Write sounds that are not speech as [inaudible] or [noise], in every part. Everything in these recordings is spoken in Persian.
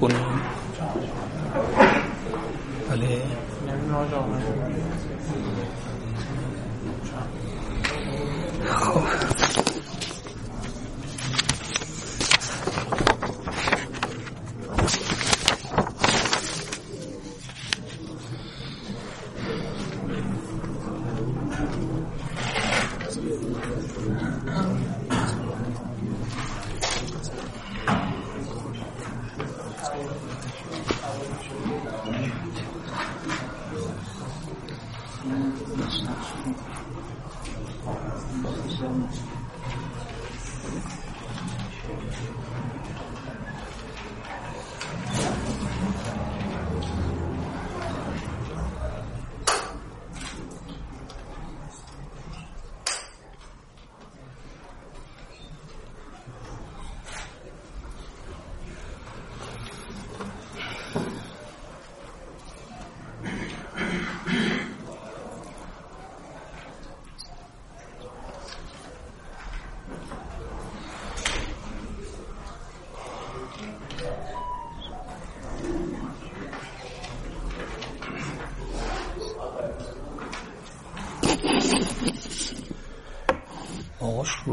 کنیم بله. خب.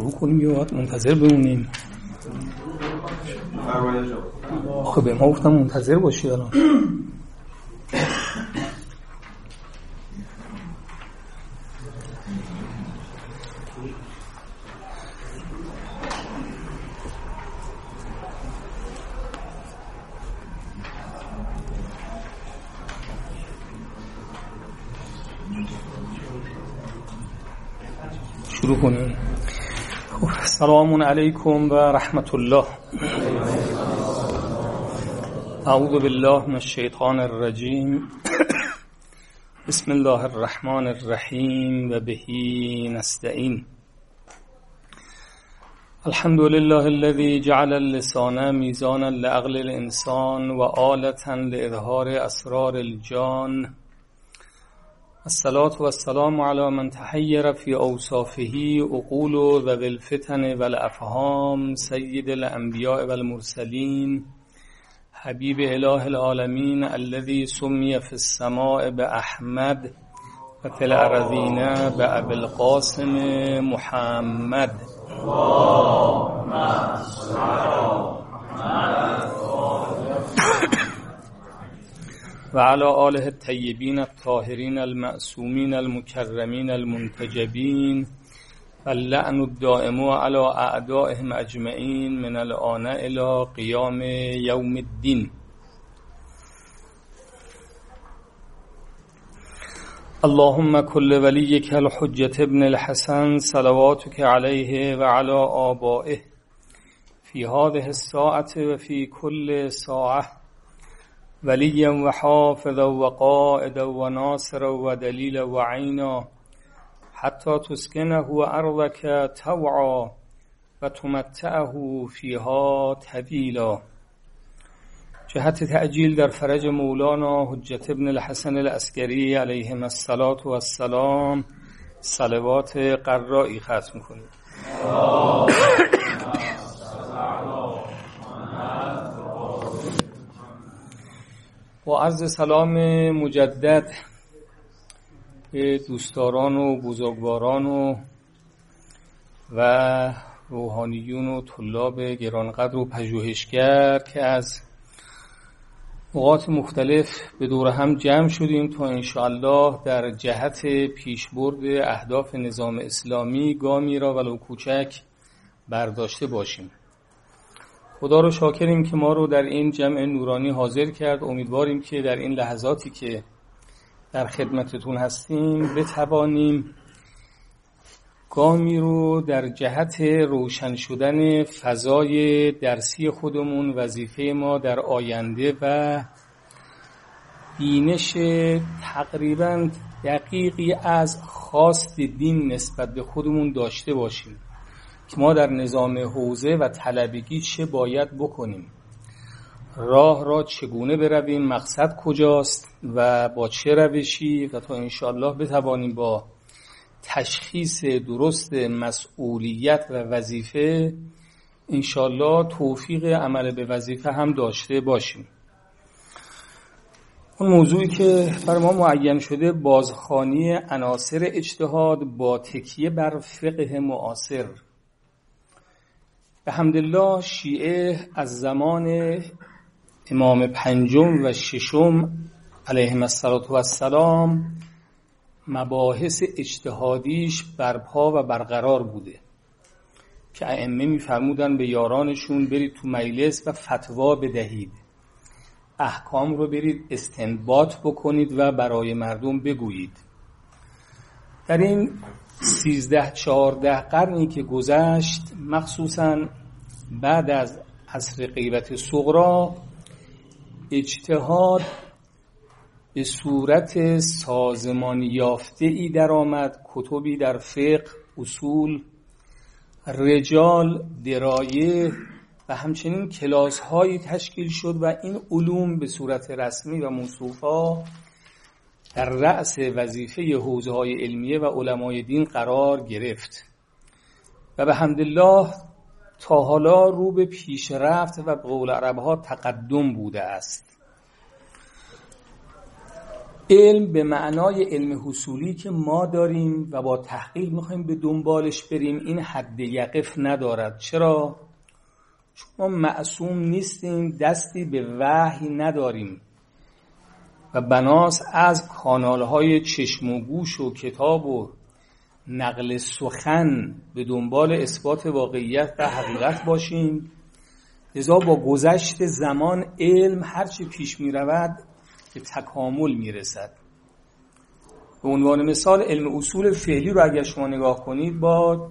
شروع کنیم یا باید منتظر بمونیم؟ آخه به ما گفتم منتظر باشی الان شروع کنیم سلام علیکم و رحمت الله. اعوذ بالله من الشیطان الرجیم بسم الله الرحمن الرحیم و بهی نستعین الحمد لله الذي جعل اللسان میزانا لعقل الانسان و آلتا لاظهار اسرار الجان. الصلاة والسلام على من تحیر في اوصافه اقول ذوي الفتن والافهام سید الانبیاء والمرسلین حبیب اله العالمین الذي سمی في السماء باحمد و في الارضین بأبي القاسم محمد. و علی آله الطیبین الطاهرین المعصومین المکرمین المنتجبین اللعن الدائم على اعدائهم اجمعین من الان الى قیام یوم الدین. اللهم كل وليك الحجة ابن الحسن صلواتك عليه وعلى آبائه في هذه الساعة وفي كل ساعة. وليا وحافظا وقائدا وناصرا ودليلا وعينا حتى تسكنه أرضك توعا وتمتعه فيها طويلا جهت تعجیل در فرج مولانا حجت ابن الحسن الاسکری علیه الصلاة و السلام صلوات قرائي ختم کنید با عرض سلام مجدد به دوستداران و بزرگواران و و روحانیون و طلاب گرانقدر و پژوهشگر که از نقاط مختلف به دور هم جمع شدیم تا انشاءالله در جهت پیشبرد اهداف نظام اسلامی گامی را ولو کوچک برداشته باشیم. خدا رو شاکریم که ما رو در این جمع نورانی حاضر کرد. امیدواریم که در این لحظاتی که در خدمتتون هستیم بتوانیم گامی رو در جهت روشن شدن فضای درسی خودمون وظیفه ما در آینده و بینش تقریبا دقیقی از خواست دین نسبت به خودمون داشته باشیم. ما در نظام حوزه و طلبگی چه باید بکنیم؟ راه را چگونه برویم؟ مقصد کجاست؟ و با چه روشی؟ و تا انشاءالله بتوانیم با تشخیص درست مسئولیت و وظیفه انشالله توفیق عمل به وظیفه هم داشته باشیم. اون موضوعی که بر ما معین شده بازخانی عناصر اجتهاد با تکیه بر فقه معاصر. به حمدالله شیعه از زمان امام پنجم و ششم علیهم السلام مباحث اجتهادیش برپا و برقرار بوده که ائمه میفرمودن به یارانشون برید تو مجلس و فتوا بدهید. احکام رو برید استنباط بکنید و برای مردم بگویید. در این سیزده چهارده قرنی که گذشت مخصوصا بعد از عصر غیبت صغرا اجتهاد به صورت سازمانی یافته ای در آمد کتبی در فقه اصول رجال درایه و همچنین کلاس هایی تشکیل شد و این علوم به صورت رسمی و موصوفا در رأس وظیفه حوزه های علمیه و علمای دین قرار گرفت. و به حمدالله تا حالا رو به پیشرفت و قول عربها تقدم بوده است. علم به معنای علم حصولی که ما داریم و با تحقیق می‌خوایم به دنبالش بریم این حد یقف ندارد. چرا؟ چون ما معصوم نیستیم دستی به وحی نداریم. و بناس از کانال های چشم و گوش و کتاب و نقل سخن به دنبال اثبات واقعیت و حقیقت باشیم. لذا با گذشت زمان علم هرچی پیش می رود به تکامل می‌رسد. به عنوان مثال علم اصول فعلی رو اگر شما نگاه کنید با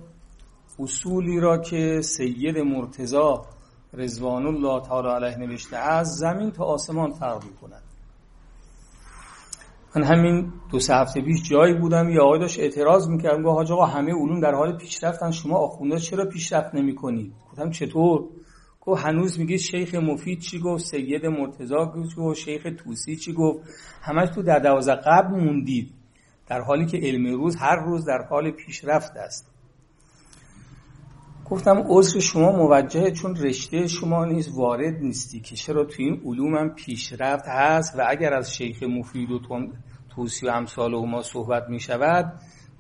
اصولی را که سید مرتزا رضوان الله تعالی علیه نوشته از زمین تا آسمان فرق کند من همین دو سه هفته پیش جایی بودم یا آقای داشت اعتراض می‌کردم گفت حاج آقا همه علوم در حال پیشرفتن شما آخونده چرا پیشرفت نمی‌کنید گفتم چطور؟ گفت هنوز میگه شیخ مفید چی گفت؟ سید مرتضا گفت شیخ توسی چی گفت؟ همش تو در دوازه قبل موندید در حالی که علم روز هر روز در حال پیشرفت است. گفتم عذر شما موجهه چون رشته شما نیز وارد نیستی که چرا تو این علوم هم پیشرفت هست و اگر از شیخ مفید و توسی و امثال و ما صحبت می شود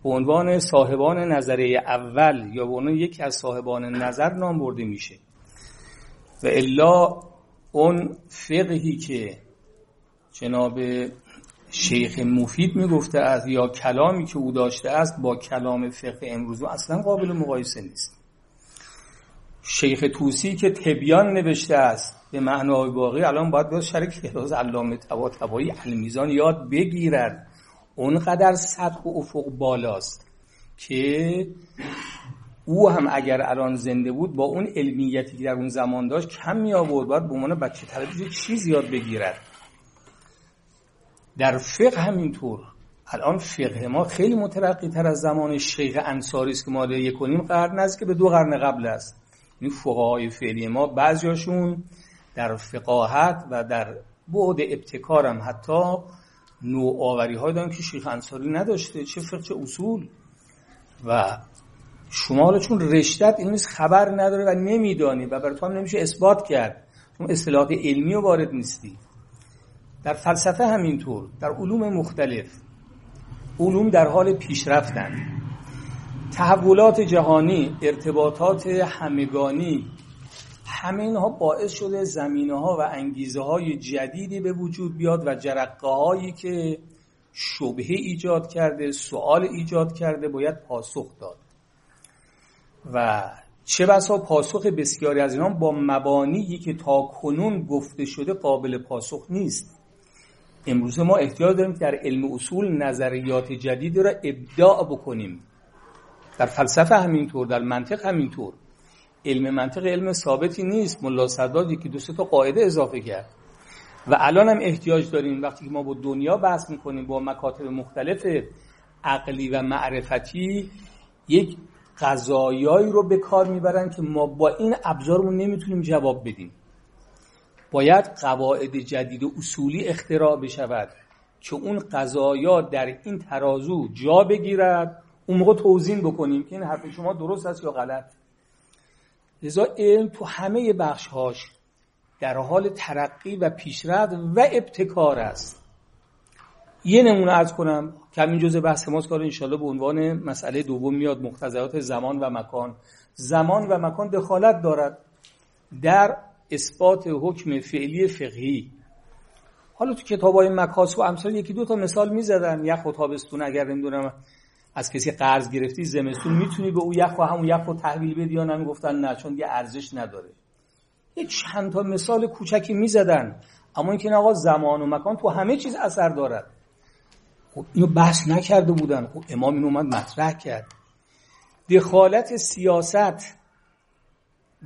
به عنوان صاحبان نظریه اول یا به عنوان یکی از صاحبان نظر نام برده میشه. و الا اون فقهی که جناب شیخ مفید می‌گفته است یا کلامی که او داشته است با کلام فقه امروز اصلا قابل مقایسه نیست. شیخ توسی که تبیان نوشته است به معنای باقی الان باید باید شرک فراز علامه تبا تبایی المیزان یاد بگیرد. اونقدر سطح و افق بالاست که او هم اگر الان زنده بود با اون علمیتی که در اون زمان داشت کم می آورد باید به عنوان بچه طلبی چیز یاد بگیرد. در فقه همینطور. الان فقه ما خیلی مترقی تر از زمان شیخ انصاری است که ما یک کنیم قرن نزدیک به دو قرن قبل است. این فقهای فعلی ما بعضیاشون در فقاهت و در بعد ابتکار هم حتی نوآوری های دارن که شیخ انصاری نداشته. چه فقه چه اصول. و شما حالا چون رشتت این نیست خبر نداره و نمیدانی و برای تو هم نمیشه اثبات کرد چون اصطلاحات علمی و وارد نیستی. در فلسفه همینطور در علوم مختلف علوم در حال پیشرفتن. تحولات جهانی ارتباطات همگانی همه اینها باعث شده زمینه ها و انگیزه های جدیدی به وجود بیاد و جرقه هایی که شبهه ایجاد کرده سوال ایجاد کرده باید پاسخ داد. و چه بسا پاسخ بسیاری از اینان با مبانی که تا کنون گفته شده قابل پاسخ نیست. امروز ما احتیاج داریم که در علم اصول نظریات جدید را ابداع بکنیم. در فلسفه همینطور در منطق همینطور. علم منطق علم ثابتی نیست. ملا صدادی که دو تا قاعده اضافه کرد. و الان هم احتیاج داریم وقتی که ما با دنیا بحث می‌کنیم با مکاتب مختلف عقلی و معرفتی یک قضایایی رو به کار می‌برن که ما با این ابزارمون نمی‌تونیم جواب بدیم. باید قواعد جدید و اصولی اختراع بشود که اون قضایا در این ترازو جا بگیرد. اون موقع توضیح بکنیم که این حرف شما درست است یا غلط. لذا علم تو همه بخشهاش در حال ترقی و پیشرفت و ابتکار است. یه نمونه ارز کنم که همین جزء بحث ماست کار انشالله به عنوان مسئله دوم میاد مقتضیات زمان و مکان. زمان و مکان دخالت دارد در اثبات حکم فعلی فقهی. حالا تو کتاب های مکاس و امثال یکی دو تا مثال می‌زدن. یخ و تابستون اگر نمی‌دونم از کسی قرض گرفتی زمستون می‌تونی به او یخ و همون یخ رو تحویل بدی یا نمی‌گفتن نه چون دیگه ارزش نداره. یه چند تا مثال کوچکی می‌زدن. اما اینکه آقا زمان و مکان تو همه چیز اثر دارد. خب اینو بحث نکرده بودن. خب امام این اومد مطرح کرد. دخالت سیاست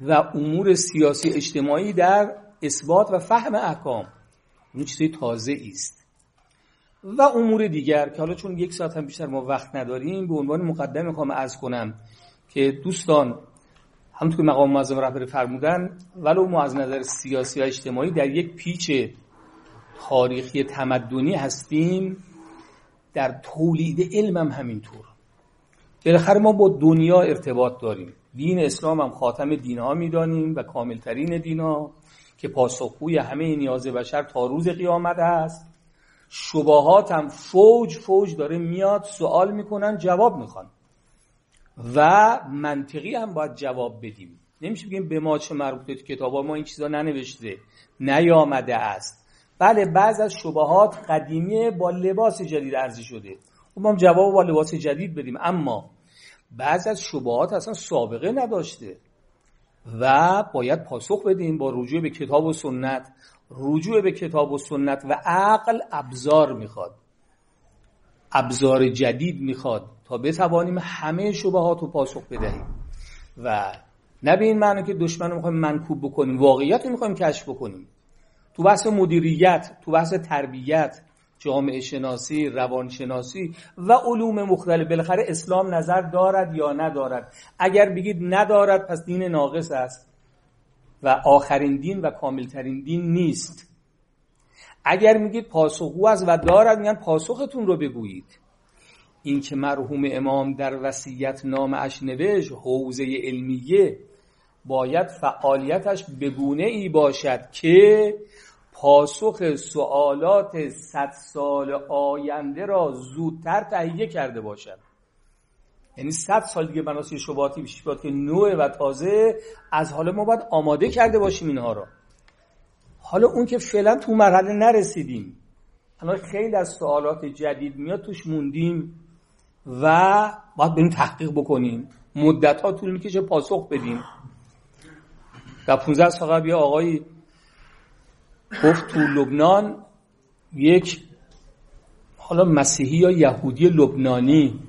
و امور سیاسی اجتماعی در اثبات و فهم احکام این چیزی تازه است. و امور دیگر که حالا چون یک ساعت هم بیشتر ما وقت نداریم به عنوان مقدم می‌خوام ارز کنم که دوستان همونطور که مقام معظم رهبری فرمودن ولو ما از نظر سیاسی و اجتماعی در یک پیچ تاریخی تمدنی هستیم در تولید علم هم همینطور. بالاخره ما با دنیا ارتباط داریم. دین اسلام هم خاتم دین ها می‌دانیم و کاملترین دین ها که پاسخگوی همه نیاز بشر تا روز قیامت است. شباهات هم فوج فوج داره میاد سوال می‌کنن جواب می‌خوان. و منطقی هم باید جواب بدیم. نمیشه بگیم به ما چه مربوطه تو کتاب ما این چیزا ننوشته نیامده است. بله بعض از شبهات قدیمی با لباس جدید ارزی شده. خب ما جواب با لباس جدید بدیم. اما بعض از شبهات اصلا سابقه نداشته. و باید پاسخ بدیم با رجوع به کتاب و سنت. رجوع به کتاب و سنت و عقل ابزار می‌خواد. ابزار جدید می‌خواد تا بتوانیم همه شبهات رو پاسخ بدهیم. و نه به این معنی که دشمن رو می‌خوایم منکوب بکنیم واقعیت رو می‌خوایم کشف بکنیم. تو بحث مدیریت تو بحث تربیت جامعه شناسی روانشناسی و علوم مختلف بالاخره اسلام نظر دارد یا ندارد؟ اگر بگید ندارد پس دین ناقص است. و آخرین دین و کاملترین دین نیست. اگر میگید پاسخگو است و دارد میگن پاسختون رو بگویید. این که مرحوم امام در وصیت نامش نوشت حوزه علمیه باید فعالیتش بگونه ای باشد که پاسخ سوالات صد سال آینده را زودتر تهیه کرده باشد. یعنی صد سال دیگه بناسی شباتی که نوع و تازه از حال ما باید آماده کرده باشیم اینها را. حالا اون که فعلا تو مرحله نرسیدیم. الان خیلی از سوالات جدید میاد توش موندیم و باید بریم تحقیق بکنیم. مدت ها طول می‌کشه پاسخ بدیم. در 15 سال قبل یه آقایی گفت تو لبنان یک حالا مسیحی یا یهودی لبنانی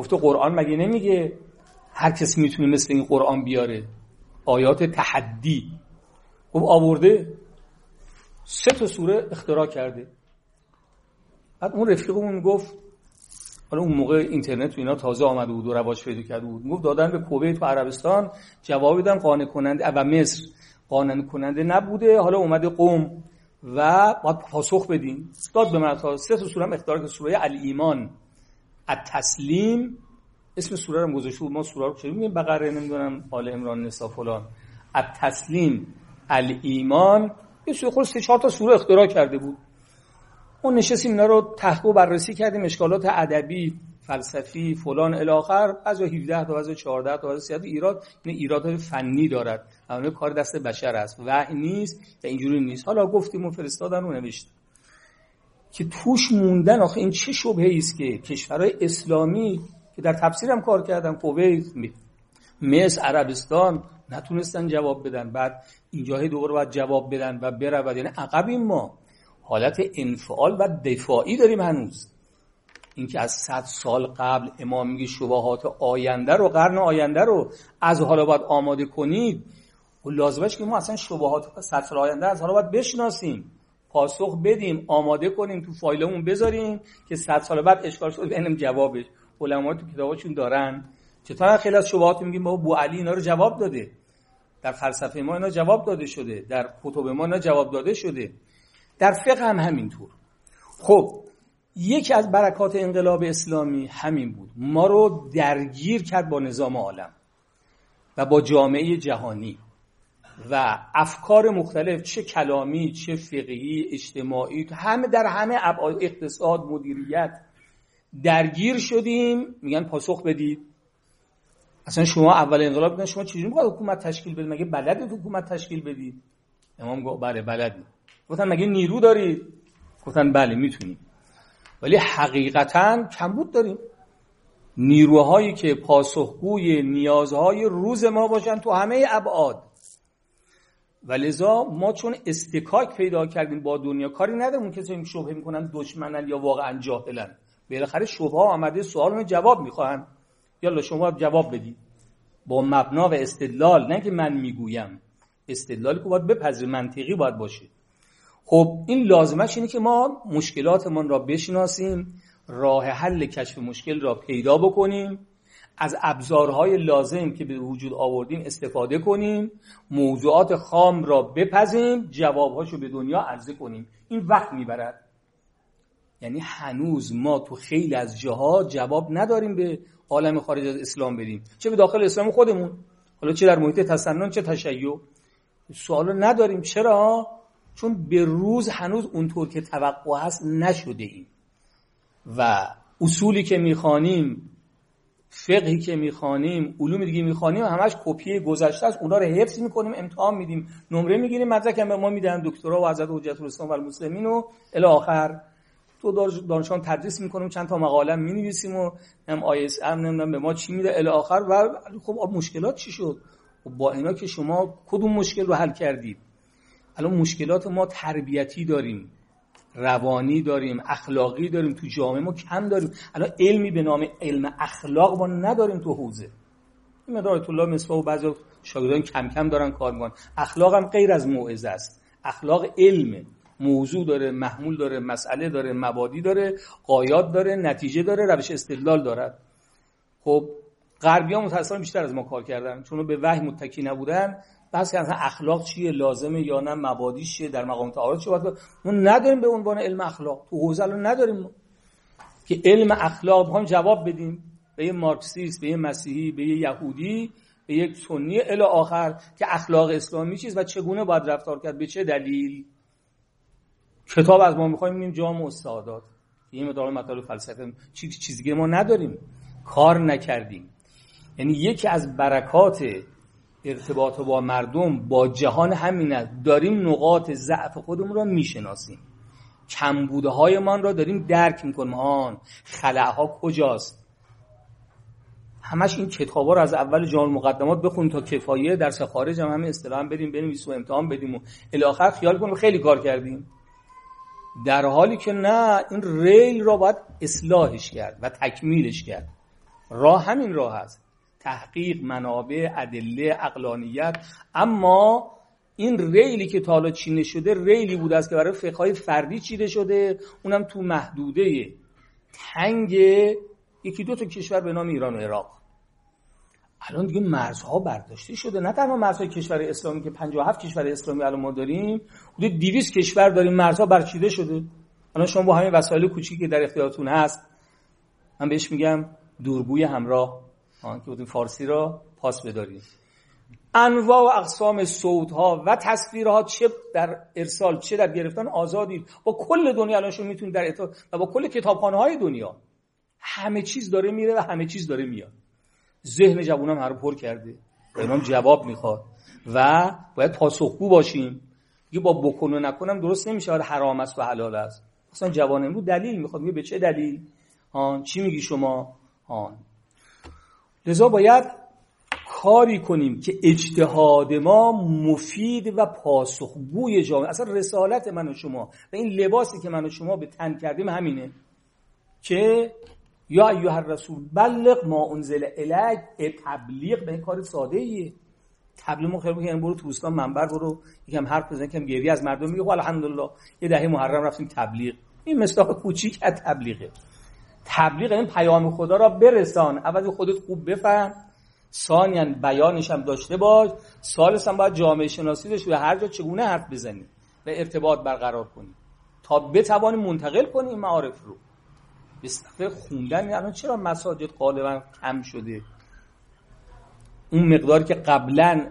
گفته قرآن مگه نمیگه هر کسی می‌تونه مثل این قرآن بیاره؟ آیات تحدی. خب آورده. سه تا سوره اختراع کرده. بعد اون رفیقمون گفت حالا اون موقع اینترنت و اینا تازه آمده بود و رواج پیدا کرده بود. گفت دادن به کویت و عربستان جواب دادن قانع کننده و مصر. قانع کننده نبوده. حالا اومده قوم. و باید پاسخ بدیم. داد به من سه تا سوره اختیار که سوره ایمان التسلیم. اسم سوره رو گذاشته ما سوره رو چه میگیم؟ بقره نمی‌دونم آل عمران نسا فلان. التسلیم الایمان. یه سوره خود سه چهار تا سوره اختراع کرده بود. اون نشستیم اینا رو تحقیق بررسی کردیم. اشکالات ادبی فلسفی فلان الاخر از 17 تا از 14 تا از 30 ایراد این ایراد فنی دارد. همه کار دست بشر است. وحی نیست و اینجوری نیست. حالا گفتیم و فرستادن و نوشت که توش موندن آخه این چه شبهه است که کشورهای اسلامی که در تفسیرم کار کردم کویت مصر عربستان نتونستن جواب بدن. بعد اینجاهای دوباره باید جواب بدن و برود. یعنی عقبیم ما. حالت انفعال و دفاعی داریم هنوز. اینکه از صد سال قبل امام میگه شباهات آینده رو قرن آینده رو از حالا باید آماده کنید. و لازمش که ما اصلا شباهات صد سال آینده از حالا باید بشناسیم. پاسخ بدیم آماده کنیم تو فایلمون بذاریم که صد سال بعد اشکال شد ببینیم جوابش. علما تو کتاباشون دارن. چطور خیلی از شبهات میگیم بابا بو علی اینا رو جواب داده. در فلسفه ما اینا جواب داده شده. در کتب ما اینا جواب داده شده. در فقه هم همینطور. خب یکی از برکات انقلاب اسلامی همین بود. ما رو درگیر کرد با نظام عالم و با جامعه جهانی. و افکار مختلف چه کلامی چه فقهی اجتماعی همه در همه اقتصاد مدیریت درگیر شدیم. میگن پاسخ بدید. اصلا شما اول انقلاب بودن شما چجوری می‌خواد حکومت تشکیل بدید؟ مگه بلدید حکومت تشکیل بدید؟ امام گفت بله بلدی گفتن مگه نیرو دارید؟ گفتن بله می‌تونیم. ولی حقیقتا کمبود داریم. نیروهایی که پاسخگوی نیازهای روز ما باشن تو همه ابعاد. و لذا ما چون استکاک پیدا کردیم با دنیا کاری نداریم کسی که شبهه می‌کنن دشمنن یا واقعا جاهلن. بالاخره شبهه آمده سوال جواب می‌خواهن یالا شما جواب بدید. با مبنا و استدلال نه که من می‌گویم. استدلالی که باید بپذیر منطقی باید باشه. خب این لازمش اینه که ما مشکلاتمان را بشناسیم راه حل کشف مشکل را پیدا بکنیم. از ابزارهای لازم که به وجود آوردیم استفاده کنیم موضوعات خام را بپذیم جوابهاشو به دنیا عرضه کنیم. این وقت می‌برد. یعنی هنوز ما تو خیلی از جاها جواب نداریم به عالم خارج از اسلام بدیم چه به داخل اسلام خودمون؟ حالا چه در محیط تسنن چه تشیع. سوال نداریم. چرا؟ چون به روز هنوز اونطور که توقع هست نشده ایم. و اصولی که می‌خوانیم فقهی که می‌خوانیم علوم دیگه می‌خوانیم همش کپی گذشته است. اونا رو حفظ می‌کنیم امتحان میدیم. نمره می‌گیریم مدرک هم به ما میدن. دکترا و حضرت حجت الاسلام و المسلمین و الی آخر تو دانشگاه تدریس می‌کنیم. چند تا مقاله می‌نویسیم و هم ISI نمی‌دونم به ما چی میده الی آخر و خب مشکلات چی شد؟ خب با اینا که شما کدوم مشکل رو حل کردید الان مشکلات ما تربیتی داریم. روانی داریم اخلاقی داریم تو جامعه ما کم داریم. الان علمی به نام علم اخلاق ما نداریم تو حوزه. این مدار الله مصباح و بعضی شاگردان کم کم دارن کار می‌کنن. اخلاق هم غیر از موعظه است. اخلاق علم. موضوع داره محمول داره مسئله داره مبادی داره قایات داره نتیجه داره روش استدلال دارد خب غربی ها بیشتر از ما کار کردن. چون به وحی متکی نبودن بحث اصلا اخلاق چیه لازمه یا نه مبادیش چیه در مقام تعارض چه باید ما نداریم به عنوان علم اخلاق. تو حوزه رو نداریم که علم اخلاق بخوایم جواب بدیم. به یه مارکسیست به یه مسیحی به یه یهودی به یک سنی الی آخر که اخلاق اسلامی چیز و چگونه باید رفتار کرد؟ به چه دلیل؟ کتاب از ما می‌خوایم میگیم جام استادات این مدار مطالب فلسفه چیزی که ما نداریم. کار نکردیم. یعنی یکی از برکات ارتباط با مردم با جهان همین است داریم نقاط ضعف خودمون را می‌شناسیم. کمبوده های من را داریم درک می‌کنیم. آن خلاها کجاست؟ همش این کتاب ها رو از اول جان مقدمات بخون تا کفایه درس خارج هم همه اصطلاحا بریم بنویسیم و امتحان بدیم و الاخر خیال کنیم خیلی کار کردیم. در حالی که نه این ریل را باید اصلاحش کرد و تکمیلش کرد. راه همین راه هست تحقیق منابع ادله اقلانیت اما این ریلی که تا حالا چینه شده ریلی بوده است که برای فقهای فردی چیده شده. اونم تو محدوده تنگ یکی دو تا کشور به نام ایران و عراق. الان دیگه مرزها برداشته شده. نه تنها مرزهای کشور اسلامی که 57 کشور اسلامی الان ما داریم حدود 200 کشور داریم مرزها برچیده شده. الان شما با همین وسایل کوچیکی که در اختیارتون هست من بهش میگم دوربوی همراه. که بودیم فارسی را پاس بداریم. انواع و اقسام صوتها و تصویرها چه در ارسال چه در گرفتن آزادی. با کل دنیا الان شما می‌تونید در اطلاع و با کل کتابخانه های دنیا. همه چیز داره میره و همه چیز داره میاد. ذهن جوانم هر پر کرده. اینام جواب می‌خواد. و باید پاسخگو باشیم. یه با بکن و نکنم درست نمیشه. حرام است و حلال است. اصلا جوان امروز دلیل می‌خواد. میگه به چه دلیل؟ آن چی میگی شما؟ آن لذا باید کاری کنیم که اجتهاد ما مفید و پاسخگوی جامعه. اصلا رسالت من و شما و این لباسی که من و شما به تن کردیم همینه که یا ایها الرسول بلغ ما انزل الیک تبلیغ به این کار ساده ایه تبلیغ خیلی میگن برو تو منبر برو یکم حرف بزن یکم گری از مردم میگه الحمدلله. یه دهه محرم رفتیم تبلیغ. این مصداق کوچیک از تبلیغه. تبلیغ این پیام خدا را برسان. اول خودت خوب بفهم. ثانیا بیانش هم داشته باش. سالس هم باید جامعه شناسی داشته و هر جا چگونه حرف بزنی و ارتباط برقرار کنی. تا بتوانی منتقل کنی این معارف رو. به خوندن الان چرا مساجد غالبا کم شده؟ اون مقداری که قبلا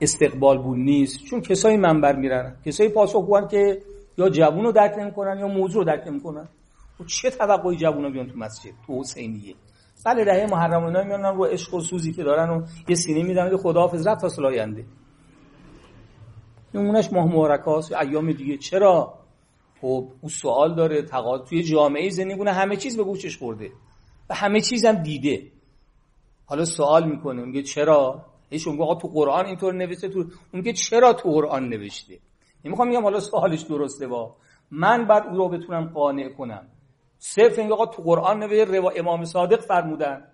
استقبال بود نیست. چون کسایی منبر میرن کسایی پاسخگوان که یا جوون رو درک نمی‌کنن یا موضوع رو درک نمی‌کنن. و چه توقعی جوون رو بیان تو مسجد؟ تو حسینیه. بله دهه محرم اینا میانن رو عشق و سوزی که دارن و یه سینه می‌زنن خداحافظ رفت تا آینده نمونش ماه مبارکاست ایام دیگه. چرا؟ خب او سوال داره تقاضا توی جامعه زندگی همه چیز به گوشش خورده و همه چیز هم دیده. حالا سوال می‌کنه میگه چرا؟ ایش اون آقا تو قرآن اینطور نوشته تو اون چرا تو قرآن نوشته؟ نمی‌خوام میگم حالا سوالش درسته با. من بعد او رو بتونم قانع کنم. صرف این آقا تو قرآن نوشته روا امام صادق فرمودن.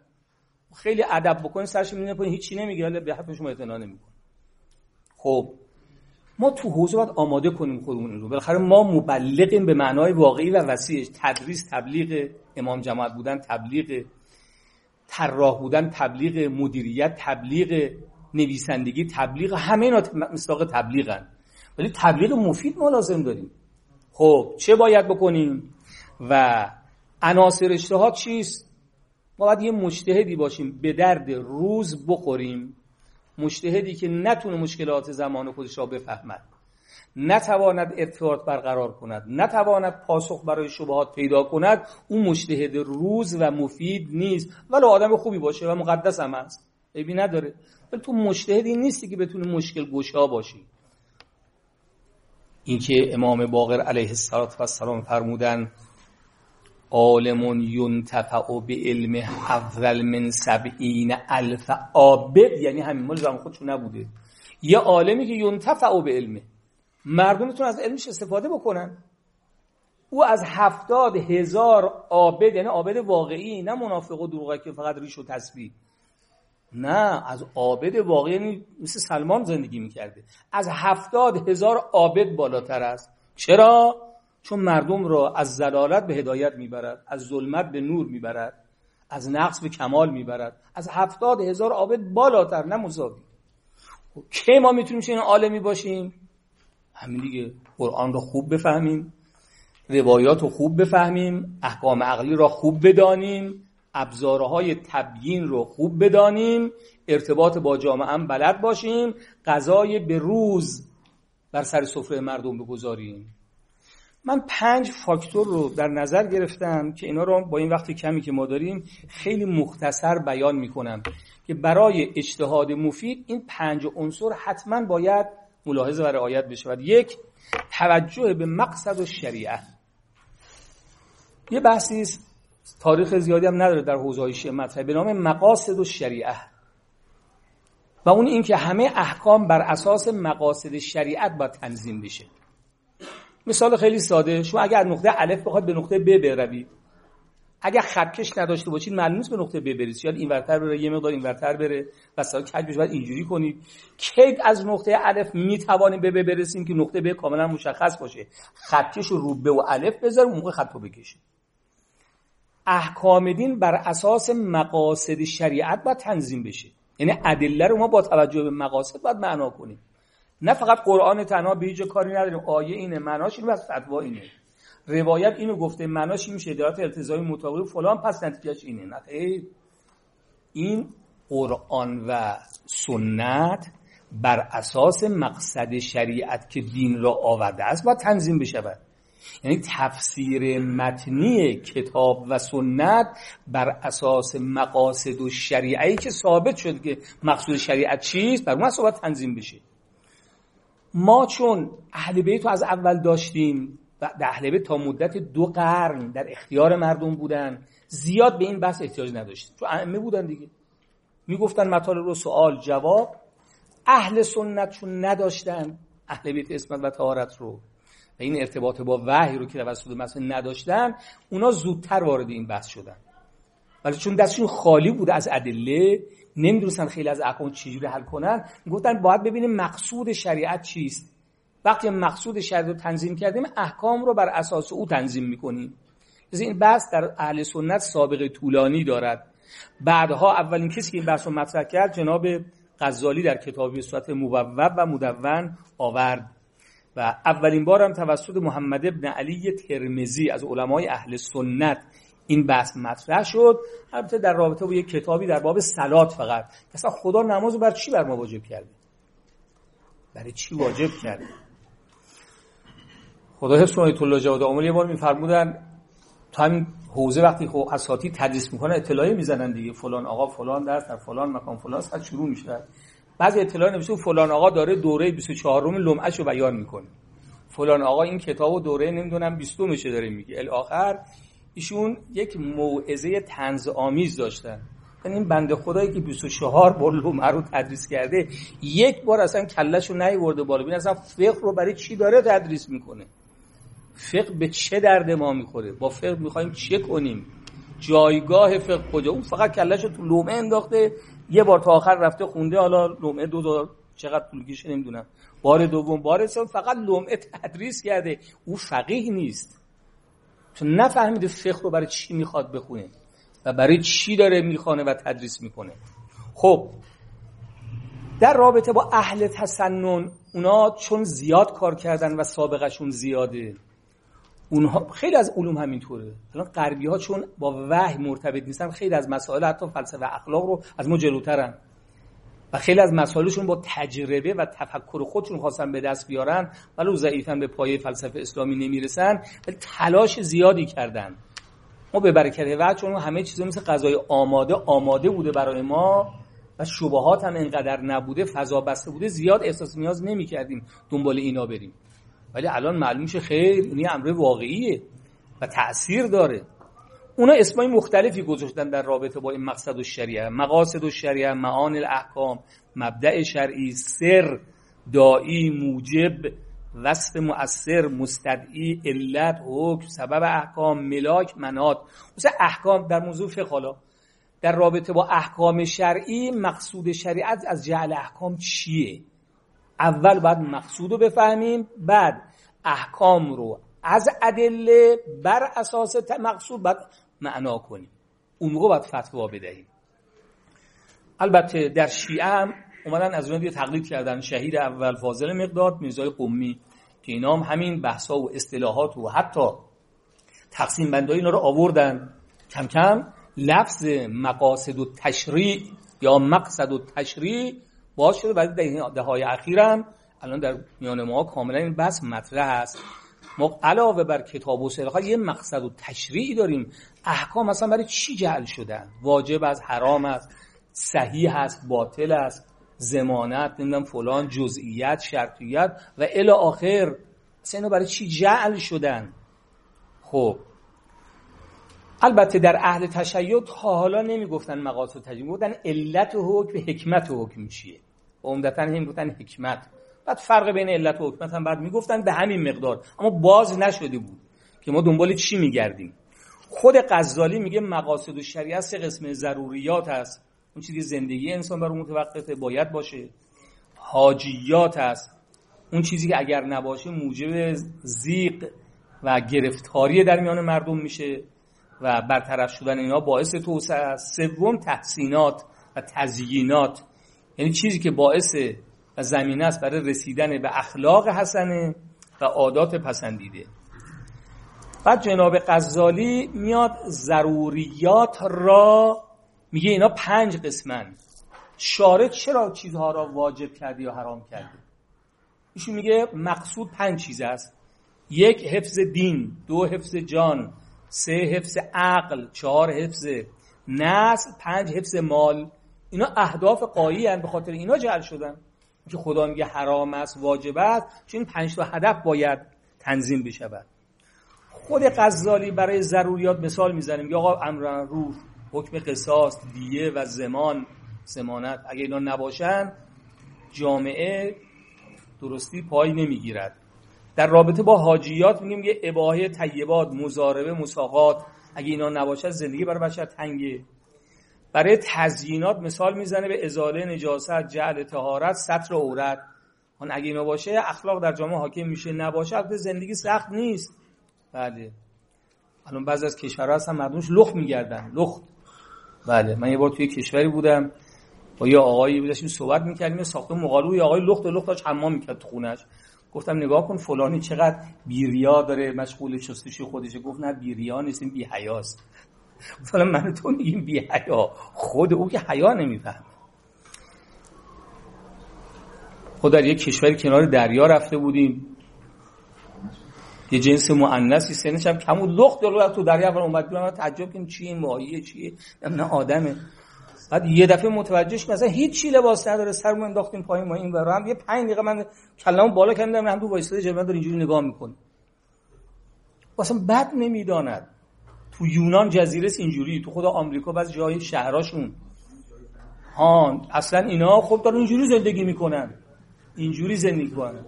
خیلی ادب بکنین سرش می‌بینه پایین هیچی نمیگه حالا به حرف شما اعتنا نمی‌کنه. خب ما تو حوزه باید آماده کنیم خودمون رو. بالاخره ما مبلغیم به معنای واقعی و وسیعش تدریس تبلیغ امام جماعت بودن تبلیغ طراح بودن تبلیغ مدیریت تبلیغ نویسندگی تبلیغ همه اینا مصداق تبلیغن. ولی تبلیغ مفید ما لازم داریم. خب چه باید بکنیم؟ و عناصر اجتهاد چیست؟ ما باید یه مجتهدی باشیم به درد روز بخوریم. مجتهدی که نتونه مشکلات زمان خودش را بفهمد. نتواند ارتباط برقرار کند. نتواند پاسخ برای شبهات پیدا کند. اون مجتهد روز و مفید نیست. ولی آدم خوبی باشه و مقدس هم هست. عیبی نداره. ولی تو مجتهدی نیستی که بتونه مشکل گشا باشی. اینکه امام باقر علیه السلام فرمودن عالم ینتفع به علم اول من سبعین الف عابد یعنی همین مال زمان خودشون نبوده. یه عالمی که ینتفع به علمه مردمتون از علمش استفاده بکنن. او از هفتاد هزار عابد یعنی عابد واقعی نه منافق و دروغه که فقط ریش و تسبیح. نه از عابد واقعی یعنی مثل سلمان زندگی می‌کرده. از هفتاد هزار عابد بالاتر است. چرا؟ چون مردم را از زلالت به هدایت می‌برد از ظلمت به نور می‌برد از نقص به کمال می‌برد از هفتاد هزار عابد بالاتر نه مساوی. کی ما می‌تونیم چنین عالمی باشیم؟ همین دیگه قرآن رو خوب بفهمیم روایات رو خوب بفهمیم احکام عقلی را خوب بدانیم ابزارهای تبیین رو خوب بدانیم ارتباط با جامعه هم بلد باشیم غذای به روز بر سر سفره مردم بگذاریم. من پنج فاکتور رو در نظر گرفتم که اینا رو با این وقت کمی که ما داریم خیلی مختصر بیان می‌کنم که برای اجتهاد مفید این پنج عنصر حتما باید ملاحظه و رعایت بشود یک توجه به مقصد و شریعه یه بحثی تاریخ زیادی هم نداره در حوزه های مطرح. به نام مقاصد و شریعه و اون اینکه همه احکام بر اساس مقاصد شریعت باید تنظیم بشه. مثال خیلی ساده. شما اگر نقطه الف بخواد به نقطه ب بروید اگر خطکش نداشته باشید معلوم نیست به نقطه ب برید. یا اینورتر بره یه مقدار اینورتر بره. و سال کج بشه بعد اینجوری کنید. کی از نقطه الف می توانیم به ب برسیم که نقطه ب کاملا مشخص باشه. خطکش رو رو ب و الف بذار موقع خط رو بکشید احکام دین بر اساس مقاصد شریعت باید تنظیم بشه. یعنی ادله رو ما با توجه به مقاصد باید معنا کنیم. نه فقط قرآن تنها به هیچ کاری نداریم. آیه اینه معناش اینه بس فتوا اینه. روایت اینو گفته معناش این میشه ادارات التزامی مطابق. فلان پس نتیجهش اینه. نه این قرآن و سنت بر اساس مقصد شریعت که دین را آورده است و تنظیم بشود. یعنی تفسیر متنی کتاب و سنت بر اساس مقاصد و شریعی که ثابت شد که مقصود شریعت چیست بر اون صحبت تنظیم بشه. ما چون اهل بیت رو از اول داشتیم و اهل بیت تا مدت دو قرن در اختیار مردم بودن زیاد به این بحث احتیاج نداشتیم. چون ائمه بودن دیگه. می‌گفتن مطالب رو سوال جواب. اهل سنت چون نداشتن اهل بیت اسمت و طهارت رو. و این ارتباط با وحی رو که توسط مثلا نداشتن اونا زودتر وارد این بحث شدن. ولی چون دستشون خالی بوده از ادله نمی‌دونستن خیلی از احکام چجوری حل کنن. گفتن باید ببینیم مقصود شریعت چیست. وقتی مقصود شریعت رو تنظیم کردیم احکام رو بر اساس او تنظیم می‌کنیم. این بحث در اهل سنت سابقه طولانی دارد. بعدها اولین کسی که این بحث رو مطرح کرد جناب غزالی در کتابی صورت مبوب و مدون آورد. و اولین بار هم توسط محمد ابن علی ترمزی از علمای اهل سنت این بحث مطرح شد. البته در رابطه با یک کتابی در باب سلات فقط. اصلا خدا نماز بر چی بر ما واجب کرده؟ برای چی واجب کرده؟ خدا حفظ کنه الله جواد عامل یه بار میفرمودن تو همین حوزه وقتی خب اساتی تدریس می‌کنه اطلاعی می‌زنن دیگه. فلان آقا فلان درس در فلان مکان فلان ساعت شروع میشه. بعضی اطلاعی نمیشه فلان آقا داره دوره 24 روم لمعش رو بیان می‌کنه. فلان آقا این کتاب و دوره نمی‌دونم 20 میشه داره میگه. الاخر ایشون یک موعظه طنز آمیز داشتن. یعنی این بنده خدایی که 24 بار لومه رو تدریس کرده یک بار اصلا کلش رو نیورده بالا. بین اصلا فقه رو برای چی داره تدریس می‌کنه؟ فقه به چه درد ما می‌خوره؟ با فقه می‌خوایم چه کنیم؟ جایگاه فقه کجا؟ اون فقط کلش رو تو لومه انداخته یه بار تا آخر رفته خونده حالا لومه دو دو چقدر طول نمی‌دونم. بار دوم بار سوم فقط لومه تدریس کرده. او فقیه نیست. چون نفهمیده فقه رو برای چی می‌خواد بخونه و برای چی داره می‌خوانه و تدریس می‌کنه. خب در رابطه با اهل تسنن اونا چون زیاد کار کردن و سابقشون زیاده اونها خیلی از علوم همینطوره. الان غربی ها چون با وحی مرتبط نیستن خیلی از مسائل حتی فلسفه اخلاق رو از ما جلوترن. و خیلی از مسائلشون با تجربه و تفکر خودشون خواستن به دست بیارن ولی ضعیفا به پایه فلسفه اسلامی نمی‌رسن. ولی تلاش زیادی کردن. ما به برکت وحی چون همه چیزا مثل غذای آماده آماده بوده برای ما و شبهات هم انقدر نبوده فضا بسته بوده زیاد احساس نیاز نمی کردیم دنبال اینا بریم. ولی الان معلوم میشه خیر این امر واقعیه و تاثیر داره. اونا اسمای مختلفی گذاشتن در رابطه با این مقصد و شریعه. مقاصد و شریعه معان الاحکام مبدع شرعی سر دایی موجب وصف مؤثر مستدعی علت حکم سبب احکام ملاک منات. مثل احکام در موضوع فقه در رابطه با احکام شرعی مقصود شریعت از جعل احکام چیه؟ اول باید مقصود رو بفهمیم بعد احکام رو از ادله بر اساس مقصود باید معنا کنیم. اون موقع باید فتوا بدهیم. البته در شیعه هم اومدن از اونها تقلید کردن. شهید اول فاضل مقداد میرزای قمی که اینا هم همین بحثا و اصطلاحات و حتی تقسیم بندای اینا رو آوردن. کم کم لفظ مقاصد و تشریع یا مقصد و تشریع باز شده. بعد دههای اخیرم الان در میان ما کاملا این بحث مطرح است. ما علاوه بر کتاب و سرخات یه مقصد و تشریعی داریم. احکام اصلا برای چی جعل شدن؟ واجب از حرام است صحیح است باطل است زمانت نمی‌دونم فلان جزئیات شرطیت و الی آخر. اصلا اینو برای چی جعل شدن؟ خب. البته در اهل تشیع تا حالا نمی‌گفتن مقاصد تجربه گفتن علت و حکم حکمت و حکم چیه؟ عمدتا هم گفتن حکمت. بعد فرق بین علت و حکمت هم بعد می‌گفتن به همین مقدار. اما باز نشده بود که ما دنبال چی میگردیم؟ خود غزالی میگه مقاصد و شریعت سه قسم ضروریات هست اون چیزی زندگی انسان بر متوقفه باید باشه. حاجیات هست اون چیزی که اگر نباشه موجب زیق و گرفتاری در میان مردم میشه و برطرف شدن اینا باعث توسعه است. سوم تحسینات و تزیینات. یعنی چیزی که باعث و زمینه است برای رسیدن به اخلاق حسنه و عادات پسندیده. بعد جناب غزالی میاد ضروریات را میگه اینا پنج قسمن. شارع چرا چیزها را واجب کرده یا حرام کرده ایشون میگه مقصود پنج چیز است. یک حفظ دین. دو حفظ جان. سه حفظ عقل. چهار حفظ نسل پنج حفظ مال. اینا اهداف قایی هن به خاطر اینا جعل شدن. که خدا میگه حرام است واجب است. چون پنج تا هدف باید تنظیم بشود. خود غزالی برای ضروریات مثال می‌زنه میگه آقا امر روح حکم قصاص دیه و زمان زمانت. اگه اینا نباشن جامعه درستی پای نمی‌گیرد. در رابطه با حاجیات میگیم یه اباهه طیبات مزاربه مساقات. اگه اینا نباشد زندگی برای بشر تنگه. برای تزیینات مثال می‌زنه به ازاله نجاست جعل تهارت سطر عورت. اگه اینا باشه اخلاق در جامعه حاکم میشه. نباشه البته زندگی سخت نیست. بله. الان بعضی از کشورها هستن مردمش لخت میگردن. لخت. بله. من یه بار توی کشوری بودم. با یه آقایی بودیم صحبت می‌کردیم ساخته مقالو یه آقای لخت و لخت داشت حمام می‌کرد تو خونش. گفتم نگاه کن فلانی چقدر بیریا داره مشغول شستشوی خودشه. گفت نه بیریا نیست این بی حیاست [laughs] مثلا من تو میگیم بی حیا خود او که حیا نمی‌فهمه. خود در یک کشوری کنار دریا رفته بودیم. یه جنس مؤنثی سنش هم کمون لخت دلو تو دریا و اومد بیرون. تعجب کنیم چیه ماهیه چیه نه آدمه. بعد یه دفعه متوجهش مثلا هیچ چی لباس نداره. سرمون انداختیم پایین ما این ور هم. یه 5 دقیقه من کلامو بالا کردم هم تو وایساده جلوه داره اینجوری نگاه می‌کنه. واسه بد نمی‌داند. تو یونان جزیره اینجوری تو خدا آمریکا بعضی جای شهراشون. ها اصلا اینا خب دارن اینجوری زندگی می‌کنن. اینجوری زندگی کنن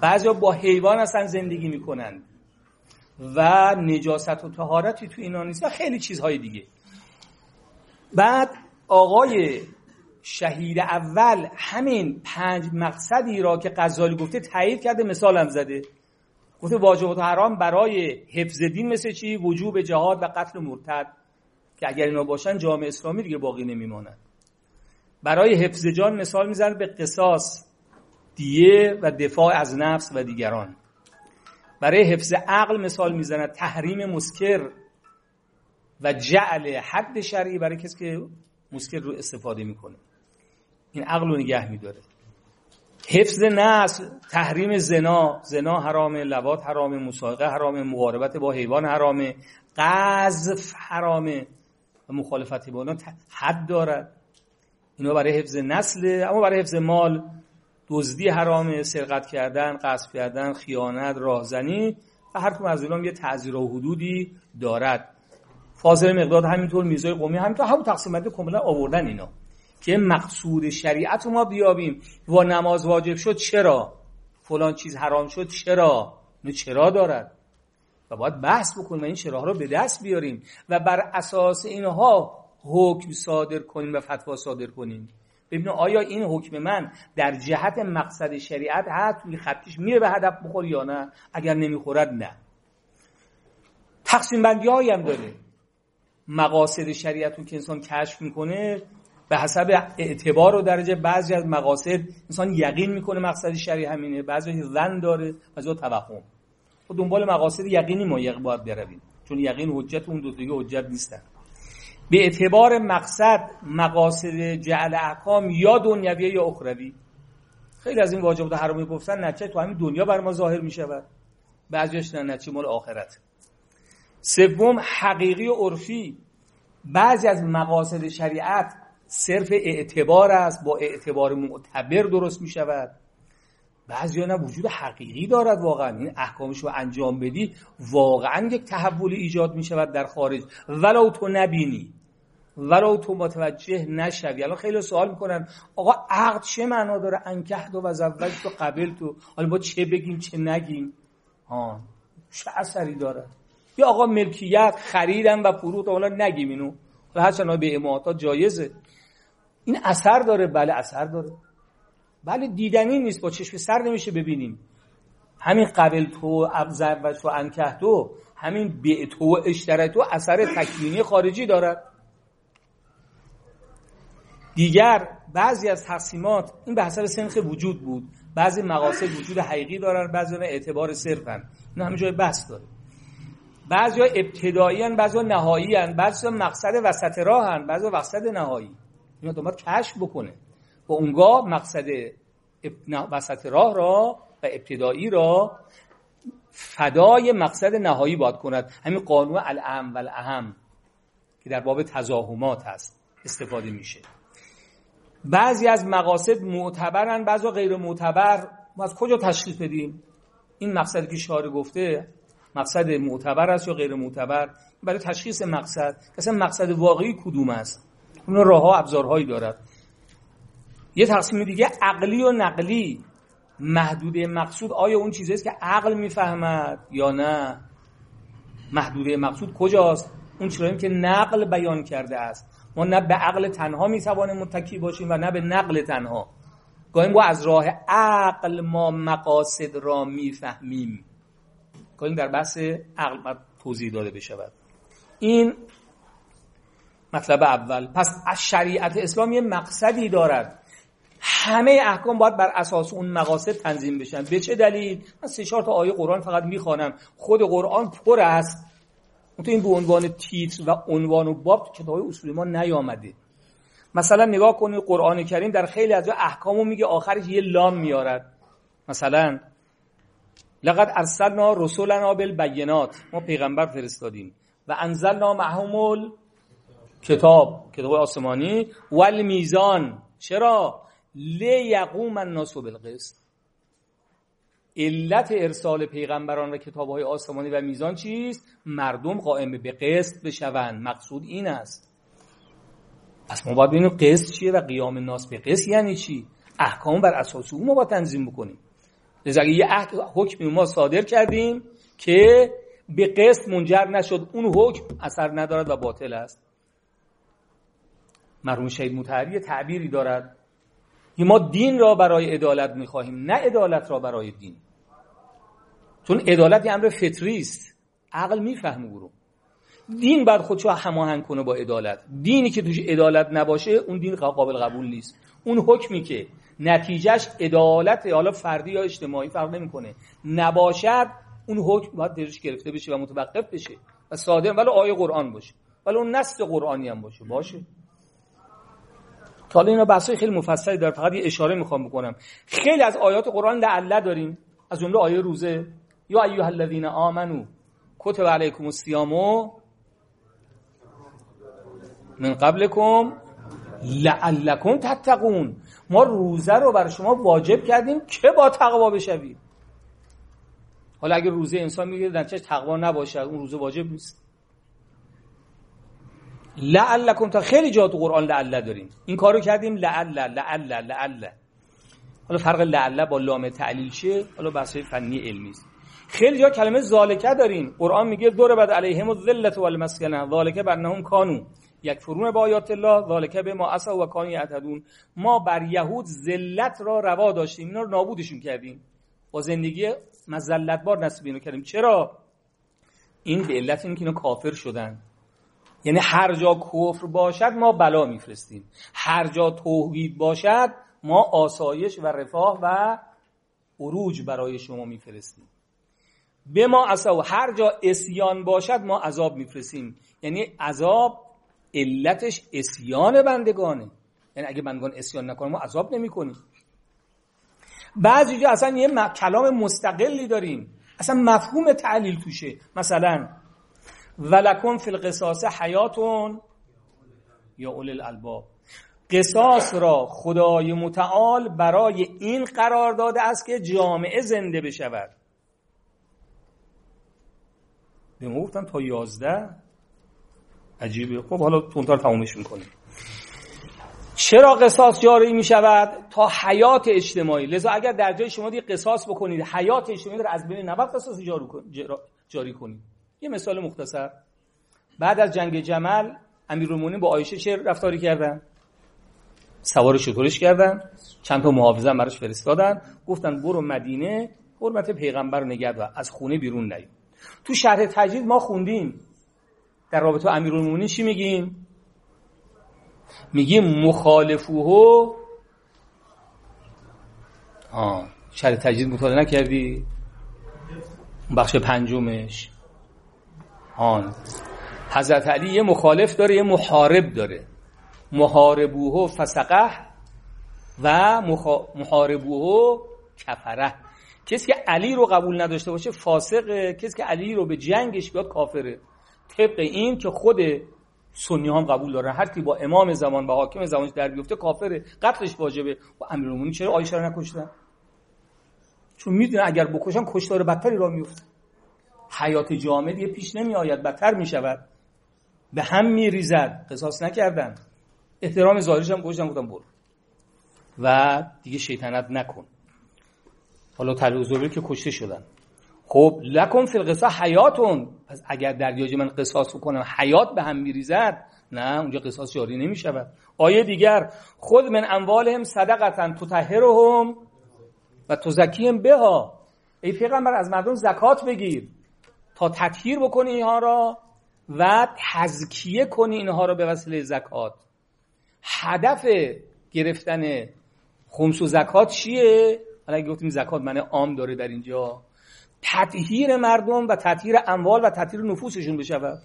بعضی با حیوان اصلا زندگی می‌کنن. و نجاست و تهارتی تو اینا نیست. و خیلی چیزهای دیگه. بعد آقای شهید اول همین پنج مقصدی را که غزالی گفته تایید کرده مثالم زده. گفته واجبات حرام برای حفظ دین مثل چی؟ وجوب جهاد و قتل مرتد. که اگر اینا باشن جامعه اسلامی دیگه باقی نمیماند برای حفظ جان مثال می‌زنه به قصاص. دیه و دفاع از نفس و دیگران. برای حفظ عقل مثال می‌زند تحریم مسکر و جعل حد شرعی برای کسی که مسکر رو استفاده می‌کنه. این عقل رو نگه میداره. حفظ نسل تحریم زنا زنا حرامه لوات حرامه مساقه حرامه مقاربت با حیوان حرامه قذف حرامه و مخالفت با حد دارد. اینا برای حفظ نسل اما برای حفظ مال دزدی حرامه سرقت کردن قصد کردن خیانت راهزنی و هر کدوم از اینا یه تعذیر و حدودی دارد. فاضل مقداد همینطور میزای قومی همینطور همون تقسیم بندی کاملا آوردن اینا. که مقصود شریعت ما بیابیم. و نماز واجب شد چرا؟ فلان چیز حرام شد چرا؟ نه چرا دارد؟ و باید بحث بکنیم و این چراها رو به دست بیاریم و بر اساس اینها حکم صادر کنیم و فتوا صادر کنیم. ببینیم آیا این حکم من در جهت مقصد شریعت هست توی خطیش میره به هدف بخور یا نه؟ اگر نمی‌خورد نه. تقسیم بندی هم داره. مقاصد شریعت رو که انسان کشف می‌کنه به حسب اعتبار و درجه بعضی از مقاصد انسان یقین می‌کنه مقصد شریع همینه بعضی زن داره بعضی توهم. و خب دنبال مقاصد یقینی ما باید برویم چون یقین حجت اون دیگه حجت نیستن. به اعتبار مقصد مقاصد جعل احکام یا دنیوی یا اخروی. خیلی از این واجبات حرامی گفتن نچه تو همین دنیا بر ما ظاهر می شود بعضیش نه نچه مال آخرت. سوم حقیقی و عرفی. بعضی از مقاصد شریعت صرف اعتبار است با اعتبار معتبر درست می شود بعضی نه وجود حقیقی دارد واقعا. این احکامش رو انجام بدی واقعا یک تحول ایجاد می شود در خارج. ولو تو نبینی. ولو تو متوجه نشوی. الان خیلی سوال می‌کنن آقا عقد چه معنا داره؟ انکه و زوج تو قبل تو. حالا با چه بگیم چه نگیم؟ ها چه اثری داره؟ یا آقا ملکیت خریدن و فروخت حالا نگیم اینو. حالا به اماعات جایزه. این اثر داره؟ بله اثر داره. بله دیدنی نیست با چشم سر نمیشه ببینیم. همین قبل تو و تو انکه تو همین به تو اشتره تو اثر تکوینی خارجی دارد. دیگر بعضی از تقسیمات این به حسب سنخ وجود بود. بعضی مقاصد وجود حقیقی دارن بعضی اعتبار صرفن این همه جای بحث داره. بعضی ابتدایی هن بعضی ها نهایی هن بعضی مقصد وسط راه هن بعضی مقصد نهایی. اینا دوباره کشف بکنه. و اونگاه مقصد وسط راه را و ابتدایی را فدای مقصد نهایی باد کند. همین قانون الاهم و الاهم که در باب تزاهمات هست استفاده میشه. بعضی از مقاصد معتبرن بعضی غیر معتبر. ما از کجا تشخیص بدیم؟ این مقصدی که شاره گفته مقصد معتبر است یا غیر معتبر؟ برای تشخیص مقصد اصلا مقصد واقعی کدوم است؟ اون راه ها ابزارهایی دارد. یه تقسیم دیگه عقلی و نقلی. محدوده مقصود آیا اون چیزی است که عقل می‌فهمد یا نه؟ محدوده مقصود کجاست؟ اون چیزی که نقل بیان کرده است. ما نه به عقل تنها می‌توانیم متکی باشیم و نه به نقل تنها. گاهی ما از راه عقل ما مقاصد را می‌فهمیم. گاهی در بحث عقل توضیح داده بشود. این مطلب اول. پس از شریعت اسلام یه مقصدی دارد. همه احکام باید بر اساس اون مقاصد تنظیم بشن. به چه دلیل؟ من سه چهار تا آیه قرآن فقط می‌خوانم. خود قرآن پر است. تو این به عنوان تیتر و عنوان و باب تو کتاب اصول ما نیامده. مثلا نگاه کنید قرآن کریم در خیلی از احکامو میگه آخرش یه لام میارد. مثلا لقد ارسلنا رسولنا بالبینات. ما پیغمبر فرستادیم. و انزلنا معهم کتاب کتاب آسمانی. و میزان چرا؟ لیقوم الناس بالقسط. علت ارسال پیغمبران و کتاب های آسمانی و میزان چیست؟ مردم قائم به قسط بشوند. مقصود این است. پس ما باید ببینیم قسط چیه و قیام ناس به قسط یعنی چی؟ احکام بر اساس اون ما با تنظیم بکنیم. لذا یه حکمی ما صادر کردیم که به قسط منجر نشد اون حکم اثر ندارد و باطل است. مرحوم شهید متحری تعبیری دارد. ما دین را برای عدالت می‌خواهیم نه عدالت را برای دین. چون عدالت یه امر فطری است. عقل می‌فهمه او رو دین باید خودشو هماهنگ کنه با عدالت. دینی که توش عدالت نباشه اون دین قابل قبول نیست. اون حکمی که نتیجهش عدالت حالا فردی یا اجتماعی فرق نمی‌کنه. نباشد اون حکم باید درش گرفته بشه و متوقف بشه و صادم ولی آیه قرآن باشه. ولی اون نص قرآنی هم باشه. باشه. حالا اینا بحثای خیلی مفصلی داره. فقط یه اشاره می‌خوام بکنم. خیلی از آیات قرآن لعله داریم. از جمله آیه روزه. یا ایها الذین آمنو کتب علیکم الصیام من قبلکم لعلکم تتقون. ما روزه رو برای شما واجب کردیم که با تقوا بشوید حالا اگر روزه انسان میگه در چه تقوا نباشه. اون روزه واجب نیست. لعلکم تا خیلی جا تو قرآن لعل داریم این کارو کردیم لعل لعل لعل. حالا فرق لعل با لام تعلیل چیه؟ حالا بحث فنی علمی است. خیلی جا کلمه ذالکه داریم قرآن میگه دور بعد علیهم الذلت والمسکنه ذالکه بنهم کانو. یک فرون با آیات الله ذالکه به ما اسا و کانی یعتدون. ما بر یهود ذلت را روا داشتیم. اینا رو نابودشون کردیم. با زندگی مزلت بار نصیب اینو کردیم. چرا؟ این به علت این که اینا کافر شدن. یعنی هر جا کفر باشد ما بلا میفرستیم. هر جا توحید باشد ما آسایش و رفاه و عروج برای شما میفرستیم. به ما و هر جا اسیان باشد ما عذاب میفرستیم. یعنی عذاب علتش اسیان بندگانه. یعنی اگه بندگان اسیان نکنه ما عذاب نمی‌کنیم. بعضی جا اصلا یه کلام مستقلی داریم. اصلا مفهوم تعلیل توشه. مثلا ولکن فی القصاص حیاتون یا اول الالباب. قصاص را خدای متعال برای این قرار داده است که جامعه زنده بشود. به ما گفتن تا یازده؟ عجیبه. خب حالا تونتر تمومش می‌کنیم. چرا قصاص جاری می شود تا حیات اجتماعی. لذا اگر در جای شما دی قصاص بکنید حیات اجتماعی رو از بین نباید قصاص جاری کنید. یه مثال مختصر. بعد از جنگ جمل امیرالمومنین با عایشه چه رفتاری کردن؟ سوار شطورش کردن. چند تا محافظه براش فرستادن. گفتن برو مدینه حرمت پیغمبر نگرد و از خونه بیرون نید تو شرح تجدید ما خوندیم. در رابطه امیرالمومنین چی میگیم؟ میگیم مخالفوهو آه. شرح تجدید مطالعه نکردی؟ بخش پنجمش. آن. حضرت علی یه مخالف داره یه محارب داره. محاربوه فسقه و محاربوه کفره. کسی که علی رو قبول نداشته باشه فاسقه کسی که علی رو به جنگش بیاد کافره. طبق این که خود سنی هم قبول داره. هر کی با امام زمان با حاکم زمانش در بیفته کافره. قتلش واجبه. و امیرالمومنین چرا عایشه رو نکشتن؟ چون می‌دونه اگر بکشن کشتار بدتری را میفته حیات جامعه یه پیش نمی آید بدتر می شود به هم می ریزد قصاص نکردن. احترام ظاهرش هم گوشتن گفتم برو. و دیگه شیطنت نکن. حالا تلوزوری که کشته شدن. خب لکن فی القصه حیاتون. پس اگر در دیاج من قصاص بکنم حیات به هم میریزد نه اونجا قصاص جاری نمی شود آیه دیگر خود من اموالهم صدقتا تطهرهم و تزکیهم بها. ای پیغمبر از مردم زکات بگیر. تا تطهیر بکنی اینها را و تزکیه کنی اینها را به وسیله زکات. هدف گرفتن خمس و زکات چیه؟ حالا اگه گفتیم زکات معنی عام داره در اینجا. تطهیر مردم و تطهیر اموال و تطهیر نفوسشون بشود.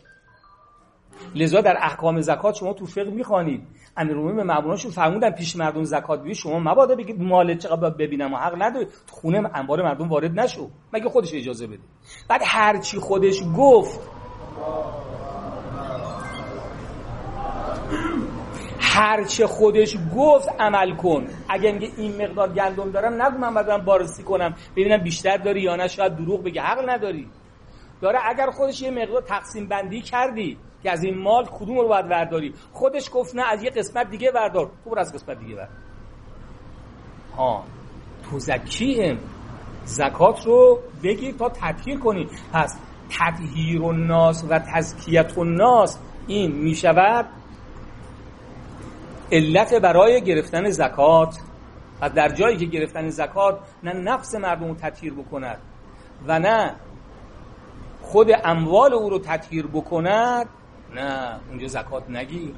لذا در احکام زکات شما تو فقه می‌خوانید. امیرالمومنین معمولانشون فرمودن پیش مردم زکات بی شما مبادا بگید مال چقدر ببینم و حق نداره. تو خونه انبار مردم وارد نشو. مگه خودش اجازه بده. بعد هرچی خودش گفت هرچه خودش گفت عمل کن. اگه میگه این مقدار گندم دارم نگو من برم بارسی کنم. ببینم بیشتر داری یا نه؟ شاید دروغ بگه. حق نداری. داره اگر خودش یه مقدار تقسیم بندی کردی که از این مال کدوم رو باید ورداری خودش گفت نه از یه قسمت دیگه وردار تو از قسمت دیگه وردار ها تو زکیم زکات رو بگیر تا تطهیر کنی. پس تطهیر ناس و تزکیت ناس این می‌شود علت برای گرفتن زکات. و در جایی که گرفتن زکات نه نفس مردم رو تطهیر بکند و نه خود اموال او رو تطهیر بکند؟ نه اونجا زکات نگیر.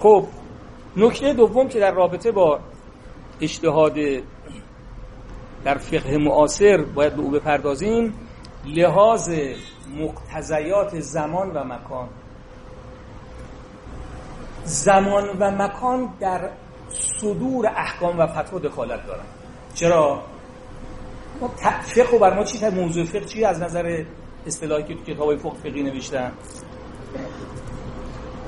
خب نکته دوم که در رابطه با اجتهاد در فقه معاصر باید به او بپردازیم لحاظ مقتضیات زمان و مکان. زمان و مکان در صدور احکام و فتوا دخالت دارن. چرا؟ ما فقه بر ما چی موضوع فقه چی از نظر اصطلاحی که تو کتابای فقه فقهی نوشتن.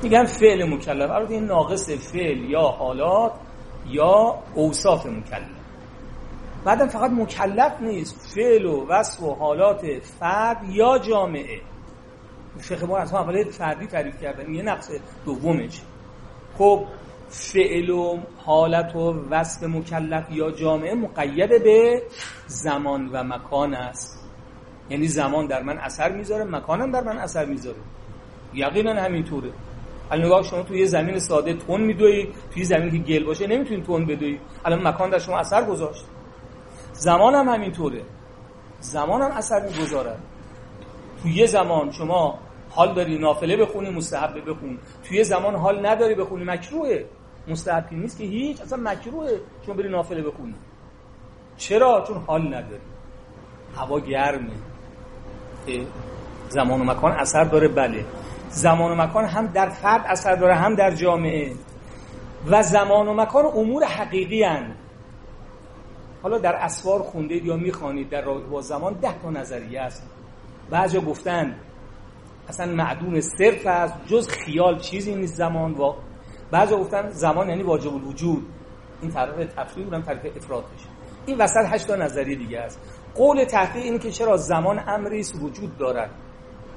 میگن فعل مکلف. البته این ناقص فعل یا حالات یا اوصاف مکلف. بعدم فقط مکلف نیست. فعل و وصف و حالات فرد یا جامعه. فقه ما از اول فردی تعریف کردن. یه نقص دومش. خب فعل و حالت و وصف مکلف یا جامعه مقید به زمان و مکان است. یعنی زمان در من اثر می‌ذاره مکانم در من اثر می‌ذاره. یقینا همینطوره. الان نگاه شما توی یه زمین ساده تون میدوی توی زمین که گل باشه نمی‌تونی تون بدوی. الان مکان در شما اثر گذاشت. زمان هم همینطوره. زمان هم اثر می‌گذاره. توی یه زمان شما حال داری نافله بخونی مستحبه بخون. توی زمان حال نداری بخونی مکروهه. مستحبی نیست که هیچ اصلا مکروهه. شما بری نافله بخونی. چرا؟ چون حال نداری. هوا گرمه. زمان و مکان اثر داره بله. زمان و مکان هم در فرد اثر داره هم در جامعه. و زمان و مکان امور حقیقی هن. حالا در اسوار خوندید یا می‌خوانید در رابطه با زمان ده تا نظریه است. بعضی گفتن اصلا معدوم صرف است جز خیال چیزی نیست زمان و بعضی گفتن زمان یعنی واجب الوجود. این طرف تفسیر بودن طرف افرادش. این وسط هشت تا نظریه دیگه است. قول تحقیق این که چرا زمان امری وجود دارد.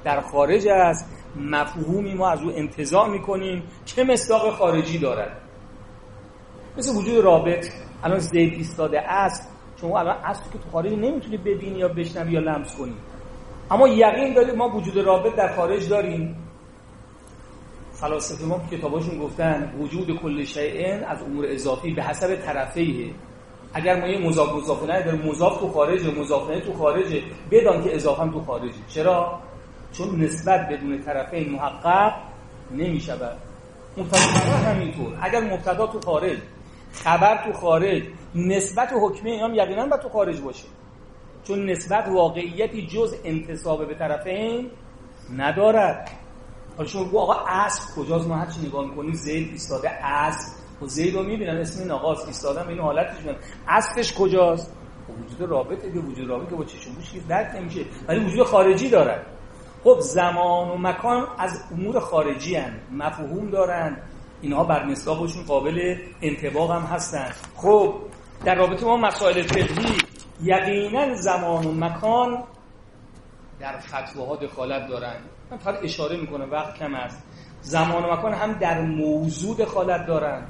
در خارج از مفهومی ما از او انتظار می‌کنیم که مصداق خارجی دارد. مثل وجود رابط الان زید ایستاده است. شما الان اصل که تو خارج نمی‌تونی ببینی یا بشنوی یا لمس کنی. اما یقین دارید ما وجود رابط در خارج داریم. فلاسفه ما کتاباشون گفتن وجود کل شیء از امور اضافی به حسب طرفیه اگر ما یه مضاف مضاف در مضاف تو خارج مضاف تو خارج بدان که اضافه تو خارجه چرا؟ چون نسبت بدون طرفین محقق نمی شود مبتدا همینطور. اگر مبتدا تو خارج خبر تو خارج نسبت حکمه هم یقینا باید تو خارج باشه. چون نسبت واقعیتی جز انتصاب به طرفین ندارد. حالا شما بگو آقا اسب کجاست؟ ما هرچی نگاه می‌کنیم زید ایستاده اسب. و زید رو می‌بینن اسم این آقاست ایستادم این حالتش می‌بینن. اسبش کجاست؟ خب وجود رابطه که وجود رابطه با چشم بوش درک نمیشه ولی وجود خارجی دارد خب زمان و مکان از امور خارجی هن. مفهوم دارن. اینها بر مصداقشون قابل انتباق هم هستن. خب در رابطه با مسائل فقهی یقینا زمان و مکان در فتواها دخالت دارن. من فقط اشاره می‌کنم وقت کم است. زمان و مکان هم در موضوع دخالت دارن.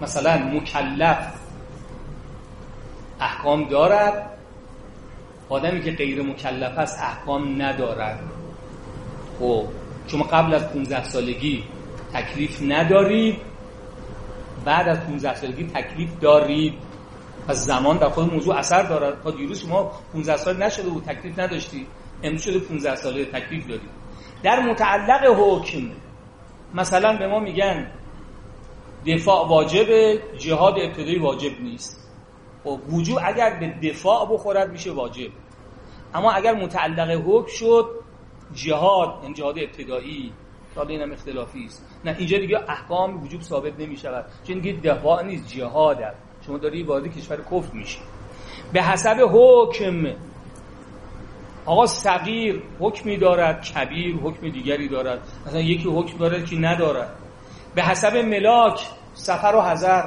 مثلا مکلف احکام دارد آدمی که غیر مکلف است احکام ندارد. خب شما قبل از 15 سالگی تکلیف ندارید بعد از 15 سالگی تکلیف دارید. پس زمان در خود موضوع اثر دارد. تا دیروز شما 15 سال نشده بود تکلیف نداشتی. امروز شده 15 ساله تکلیف دارید در متعلق حکم مثلا به ما میگن دفاع واجبه جهاد ابتدایی واجب نیست. خب وجود اگر به دفاع بخورد میشه واجب. اما اگر متعلق حکم شد جهاد این جهاد ابتدایی حالا اینم اختلافی است. نه اینجا دیگه احکام وجوب ثابت نمی شود چون دیگه دفاع نیست جهاد شما داری وارد کشور کفر میشی. به حسب حکم آقا صغیر حکمی دارد کبیر حکم دیگری دارد. مثلا یکی حکم دارد که ندارد. به حسب ملاک سفر و حضر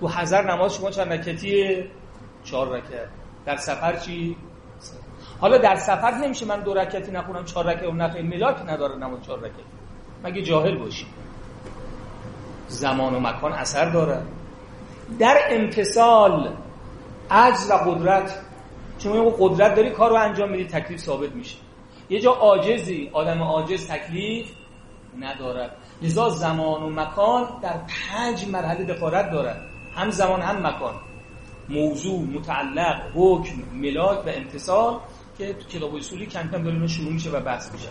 تو حضر نماز شما چند رکتیه چهار رکت در سفر چی؟ حالا در سفر نمیشه من دو رکتی نخونم چهار رکت و نخیر ملاک نداره نماز چهار رکت مگه جاهل باشی؟ زمان و مکان اثر داره. در امتصال عجز و قدرت چون قدرت داری کار رو انجام میدی تکلیف ثابت میشه. یه جا عاجزی آدم عاجز تکلیف ندارد. لذا زمان و مکان در پنج مرحله دخالت دارد. هم زمان هم مکان. موضوع متعلق حکم ملاک و امتصال که تو کتاب اصولی کم کم داره شروع میشه و بحث میشه.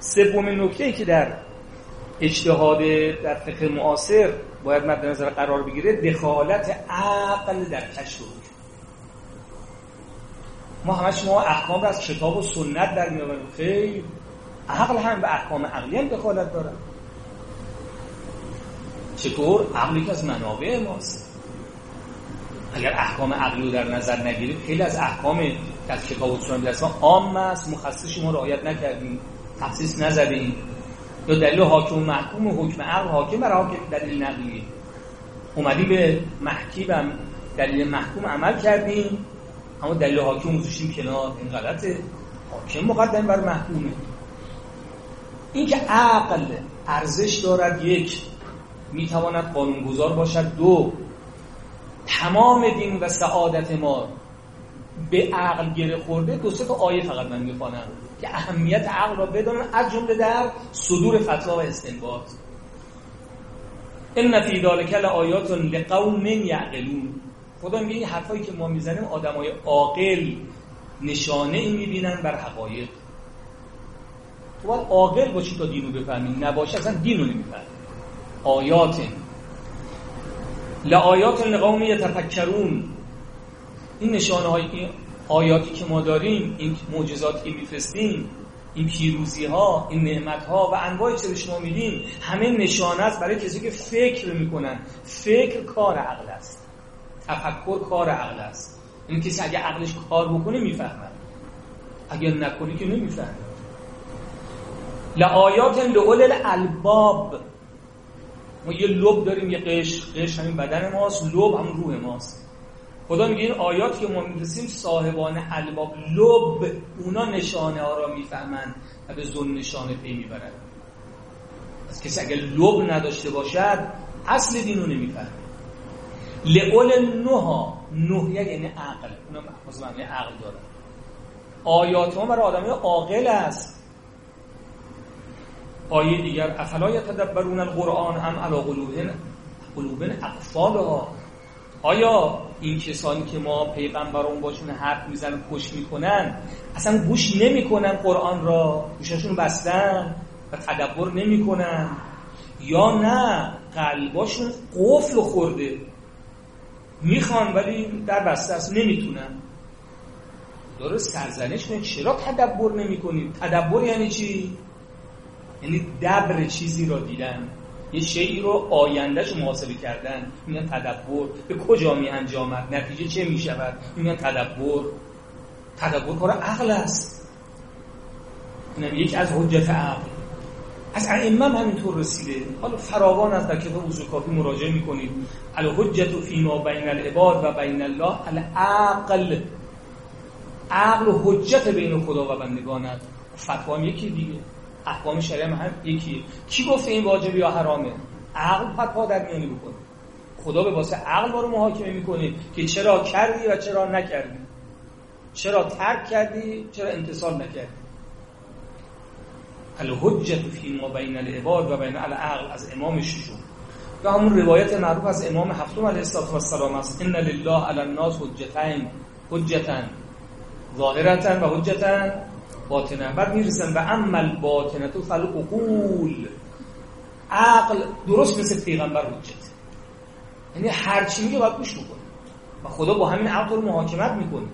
سومین نکته ای که در اجتهاد در فقه معاصر باید مد نظر قرار بگیره دخالت عقل در کشف. ما همش ما احکام از کتاب و سنت در میابریم خیلی عقل هم به احکام عقلی هم دخالت داره. چطور؟ عقلی که از منابع ماست. اگر احکام عقلی رو در نظر نگیریم خیلی از احکام که کتاب و سنت عام است. مخصص شما رعایت نکردیم. تخصیص نزدیم. یا دلیل حاکم محکوم و حکم عقل. حاکم برای حاکم دلیل نقلی. اومدی به محکیم دلیل محکوم عمل کردیم. اما دلیل حاکم گذاشتیم کنار. این غلطه. حاکم مقدم بر محکومه. این که عقل ارزش دارد یک می‌تواند قانونگذار باشد. دو تمام دین و سعادت ما به عقل گره خورده. دو سه تا آیه فقط من می‌خوانم که اهمیت عقل را بدانن از جمله در صدور فتوا و استنباط. ان فی ذلک لآیات لقوم یعقلون. خدا میگه این حرفایی که ما می‌زنیم آدمای عاقل نشانه این می‌بینن بر حقایق. تو باید عاقل باشی تا دینو بفهمی. نباشه اصلا دینو نمی‌فهمی. آیات. لآیات لقوم یتفکرون. این نشانه های آیاتی که ما داریم این معجزاتی که میفرستیم این پیروزی ها این نعمت ها و انواع چه شما میدیم همه نشانه است برای کسی که فکر می‌کنن. فکر کار عقل است. تفکر کار عقل است. این کسی اگه عقلش کار بکنه می‌فهمد. اگر نکنی که نمی‌فهمه لآیات لعول الالباب. ما یه لب داریم یه قش قش همین بدن ماست لب هم روح ماست. خدا میگه این آیات که ما می‌رسیم صاحبان الباب لب اونا نشانه ها را می‌فهمند و به زن نشانه پی می‌برند. از کسی اگر لب نداشته باشد اصل دینو نمی‌فهمه. لعول نوها نوحیه یعنی عقل. اونا معنی عقل داره. آیات ما برای آدمی عاقل است. آیه دیگر افلا یتدبرون القرآن هم علی قلوبن قلوبن اقفالها. آیا این کسانی که ما پیغمبران باشون حرف می‌زنن خوش می‌کنن اصلا گوش نمی‌کنن قرآن را؟ گوششون بستن و تدبر نمی‌کنن؟ یا نه قلباشون قفل خورده؟ می‌خوان ولی در بسته است نمی‌تونن. داره سرزنش کنید چرا تدبر نمی کنید تدبر یعنی چی؟ یعنی دبر چیزی را دیدن یه شیعی رو آیندهش محاسبه کردن میگن تدبر. به کجا می انجامد؟ نتیجه چه می شود؟ میگن تدبر. تدبر کار عقل است. اینم یکی از حجت عقل. از ائمه همینطور رسیده. حالا فراوان از در کتاب اصول کافی مراجعه می‌کنید. الحجت فیما بین العباد و بین الله العقل. عقل حجت بین خدا و بندگان است فتوا هم یکی دیگه. احکام شریعه هم یکی. کی گفته این واجب یا حرامه؟ عقل فتوا در میانی بکنه. خدا به واسه عقل ما رو محاکمه می‌کنه که چرا کردی و چرا نکردی. چرا ترک کردی چرا انتصال نکردی. الحجت فی ما بین العباد و بین العقل از امام ششم و همون روایت معروف از امام هفتم علیه السلام است. ان لله علی الناس حجتین. حجتا ظاهرتا و حجتا باطنه. بعد می‌رسن و عمل باطنه. تو فل اقول عقل درست مثل پیغمبر حجت. یعنی هر چی میگه باید گوش بکنه. و خدا با همین عقل رو محاکمت می‌کنه.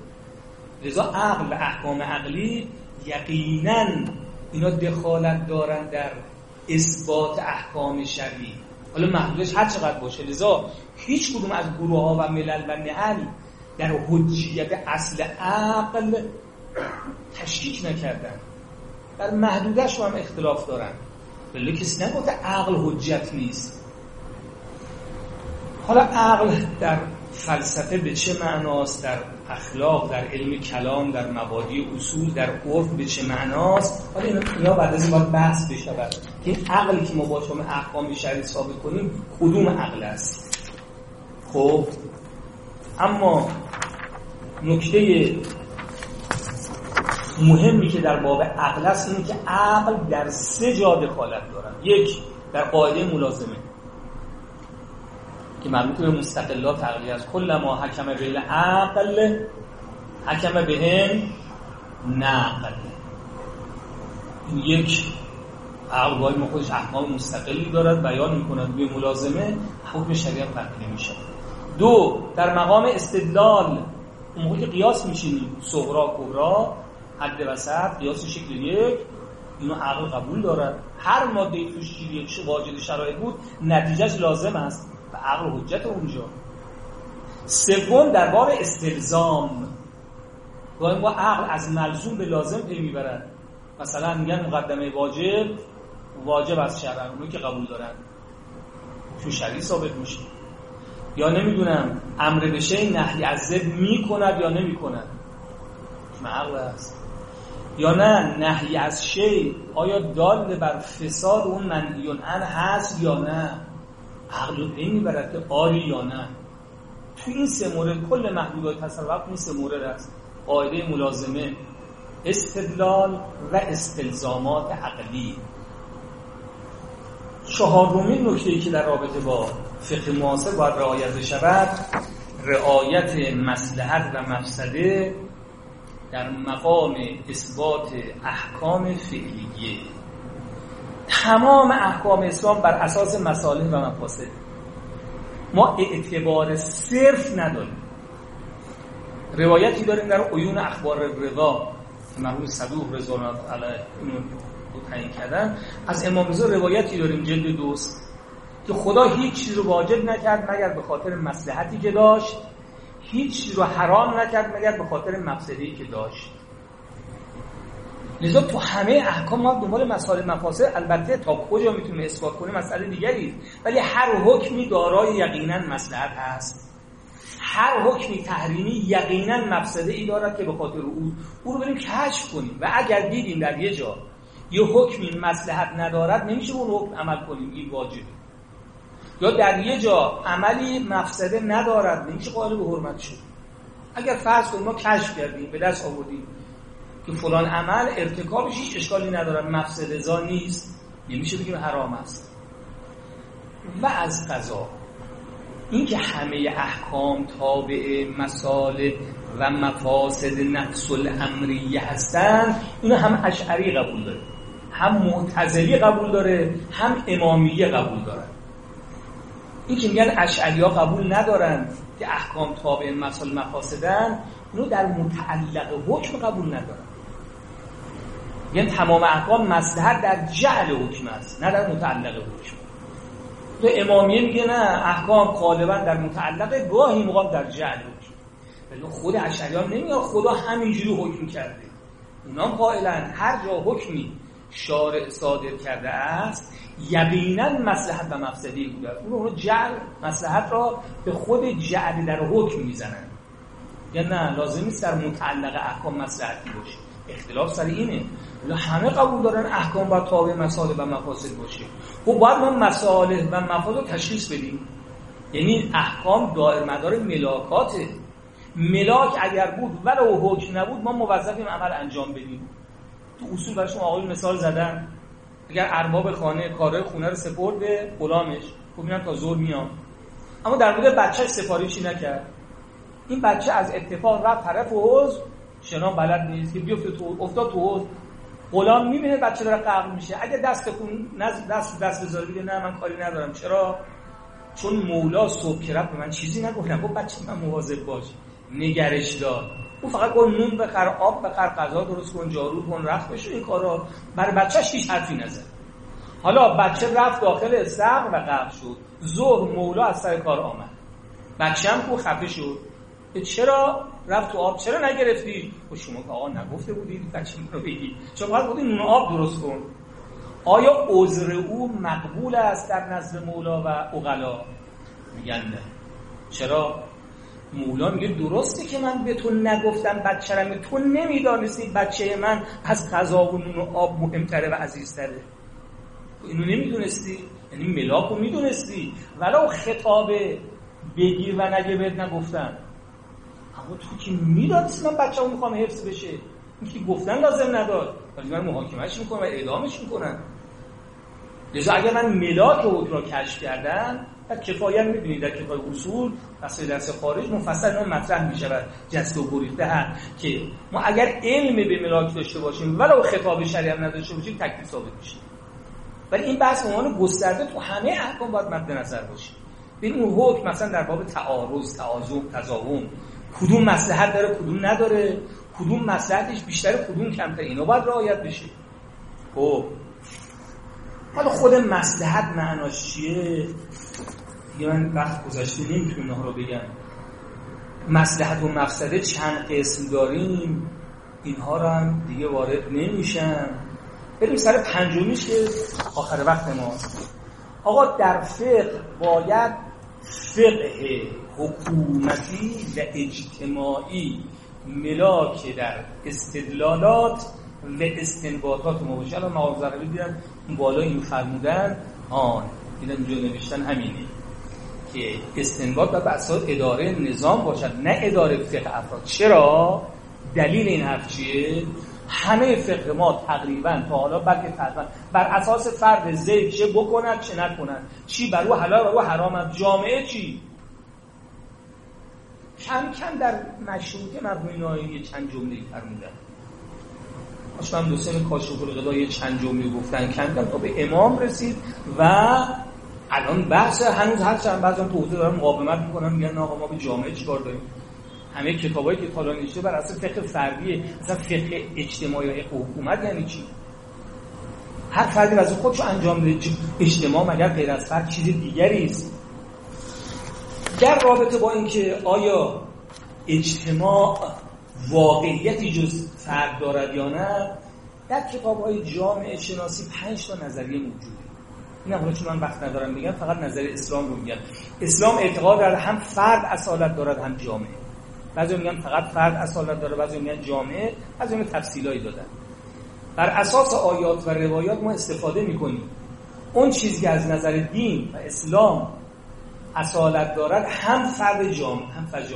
لذا عقل و احکام عقلی یقینا اینا دخالت دارن در اثبات احکام شرعی. حالا محدودش هر چقدر باشه. لذا هیچ کدوم از گروه ها و ملل و نهل در حجیت اصل عقل تشکیک نکردن. در محدودش هم اختلاف دارن. ولی کسی نگفته عقل حجت نیست. حالا عقل در فلسفه به چه معناست؟ در اخلاق در علم کلام در مبادی اصول در عرف به چه معناست؟ حالا اینا بعد از این باید بحث بشود. که این عقلی که ما با شما احکام شرعی ثابت کنیم کدوم عقل است؟ خب؟ اما نکته مهمی که در باب عقل است اینه که عقل در سه جا دخالت دارد. یک در قاعده ملازمه. که مربوط به مستقلات تقلیه است. کل ما حکم بیل عقل حکم بهم نقل این یک عقل باید ما خودش احکام مستقلی دارد بیان می‌کند به ملازمه حکم شریعت تقلیه میشه دو در مقام استدلال اون که قیاس میشینیم صغرا کبرا حد وسط قیاس شکل یک اینو عقل قبول دارد هر ماده توش یک واجد شرایط بود نتیجهش لازم است و عقل حجت اونجا. سوم در باب استلزام. گاهی ما عقل از ملزوم به لازم پی می‌برد مثلا میگن مقدمه واجب واجب از شرع اونو که قبول دارن. چون شرعی ثابت میشه. یا نمی‌دونم امر به شی نهی از ضد می‌کند یا نمی‌کند. چون عقل است. یا نه نهی از شی آیا دال بر فساد اون منهیون ان هست یا نه؟ عقل رو پی می‌برد که آری یا نه. تو این سه مورد کل محدودات تصور این سه مورد است قاعده ملازمه استدلال و استلزامات عقلی. چهارمین نکته که در رابطه با فقه معاصر باید رعایت بشود رعایت مسلحت و مفسده در مقام اثبات احکام فعلیه تمام احکام اسلام بر اساس مصالح و مفاسد. ما اعتبار صرف نداریم. روایتی داریم در عیون اخبار رضا مرحوم صدوق رضا علیه تعیین کردن. از امام رضا روایتی داریم جلد دوست که خدا هیچ چیز رو واجب نکرد مگر به خاطر مصلحتی که داشت. هیچ چیز رو حرام نکرد مگر به خاطر مقصدی که داشت. لذا تو همه احکام ما دنبال مسائل مفاسد البته تا کجا می‌تونیم اثبات کنیم مسئله دیگری ولی هر حکمی دارای یقینا مصلحت هست. هر حکمی تحریمی یقینا مفسده ای دارد که به خاطر او او رو بریم کشف کنیم. و اگر دیدیم در یه جا یه حکمی مصلحت ندارد نمیشه اون حکم عمل کنیم. این واجبه. یا در یه جا عملی مفسده ندارد نمیشه قائل به حرمت شد. اگر فرض کنیم ما کشف کردیم به دست آوردیم که فلان عمل ارتکابش هیچ اشکالی ندارد مفسده زا نیست نمیشه بگیم حرام است. و از قضا اینکه همه احکام تابع مسائل و مفاسد نفس الامریه هستند اینو هم اشعری قبول داره هم معتزلی قبول داره هم امامیه قبول داره. این که میگن اشعری ها قبول ندارن که احکام تابع مسائل مفاسدن اینو در متعلق حکم قبول ندارن. یعنی تمام احکام مصلحت در جعل حکم است نه در متعلق حکم. تو امامیه میگه نه احکام غالبا در متعلق گاهی موقع در جعل حکم. ولی خود اشعریان نمیاد خدا همینجوری حکم کرده. اونا قائلن هر جا حکمی شارع صادر کرده است یقینا مصلحت و مفسدی بوده. اون رو جعل مصلحت را به خود جعل در حکم می‌زنن. یا نه لازم نیست در متعلق احکام مصلحتی باشه. اختلاف سر اینه. همه قبول دارن احکام باید تابع مسائل و مفاسد باشه. خب باید ما مسائل و مفاسد رو تشخیص بدیم. یعنی احکام دائر مدار ملاکاته. ملاک اگر بود ولو حکم نبود ما موظفیم عمل انجام بدیم. تو اصول برشون آقای مثال زدن اگر ارباب خانه کارهای خونه رو سپرد به غلامش. خب تا زور میام اما در مورد بچه سفارشی نکرد. این بچه از اتفاق رفت طرف حوض. شنا بلد نیست که بیفته تو افتاد تو حوض. غلام می‌بینه بچه داره قبل میشه. اگه دست کن دست دست بذاره بگه نه من کاری ندارم. چرا؟ چون مولا صبح که به من چیزی نگفتم خب بچه من مواظب باش. نگرش دار. او فقط گفت نون بخر آب بخر غذا درست کن جارو کن رفت بشه این کارا. برای بچهش هیچ حرفی نزد. حالا بچه رفت داخل استقر و قبل شد. ظهر مولا از سر کار آمد. بچه هم کو خفه شد. چرا رفت تو آب؟ چرا نگرفتی؟ و شما که آقا نگفته بودید بچه رو بگی چون فقط بودی نون آب درست کن. آیا عذر او مقبول است در نزد مولا و اغلا میگن نه. چرا؟ مولا میگه درسته که من به تو نگفتم بچه‌رم تو نمی‌دانستی بچه من از غذا و نون و آب مهمتره و عزیزتره. اینو نمی‌دونستی؟ یعنی ملاک رو می‌دونستی؟ ولو خطاب بگیر و نگه بهت نگفتن. اما تو که می‌دانستی من بچه می‌خوام حفظ بشه. این که گفتن لازم نداد ولی من محاکمهش می‌کنم و اعدامش می‌کنن لذا اگر من ملاک حکم را کشف کردم در کفایت می‌بینید در کفای اصول مسئله درس خارج مفصل اون مطرح می‌شود. جست و گریخته هست که ما اگر علم به ملاک داشته باشیم ولو خطاب شریع هم نداشته باشیم تکلیف ثابت میشه. ولی این بحث عنوان گسترده تو همه احکام باید مد نظر باشه. ببین اون حکم مثلا در باب تعارض تعاظم تضاهم کدوم مصلحت داره کدوم نداره؟ کدوم مصلحتش بیشتر کدوم کمتر؟ اینا باید رعایت بشه. خب. حالا خود مصلحت معناش چیه؟ دیگه من وقت گذشته نمی‌تونم رو بگم. مصلحت و مفسده چند قسم داریم. اینها رو هم دیگه وارد نمیشم. بریم سر پنجمیش که آخر وقت ما. آقا در فقه باید فقه حکومتی و اجتماعی ملاک در استدلالات و استنباطات ما باشه. الان مقام ذربی دیدن بالا این فرمودن آن. دیدن اینجا نوشتن همینه که استنباط و اساس اداره نظام باشد نه اداره فقه افراد. چرا؟ دلیل این حرف چیه؟ همه فقه ما تقریبا تا حالا بلکه تقریبا بر اساس فرد زید چه بکنند چه نکنند چی بر او حلال و او حرام جامعه چی؟ کم کم در مشروطه نایی چند جمله فرمودن. من دو سن کاشف القضا چند جمله گفتن. کم تا به امام رسید و الان بحث هنوز هر چند بعضی توضیح دارن مقاومت می‌کنن میگن آقا ما به جامعه چیکار داریم؟ همه کتابایی که تالا نوشته بر اساس فقه فردیه. مثلا فقه اجتماعی یا حکومت یعنی چی؟ هر فردی از خودشو انجام بده. اجتماع مگر غیر از فرد؟ چیز دیگری است. در رابطه با اینکه آیا اجتماع واقعیتی جز فرد دارد یا نه در کتاب های جامعه شناسی پنج تا نظریه موجوده. این حالا چون من وقت ندارم بگم فقط نظر اسلام رو میگم. اسلام اعتقاد دارد هم فرد اصالت دارد هم جامعه بعضی میگن فقط فرد اصالت داره بعضی میگن جامعه بعضی میگن تفصیلایی دادن. بر اساس آیات و روایات ما استفاده می‌کنیم. اون چیزی که از نظر دین و اسلام اصالت دارد هم فرد جامعه هم فرد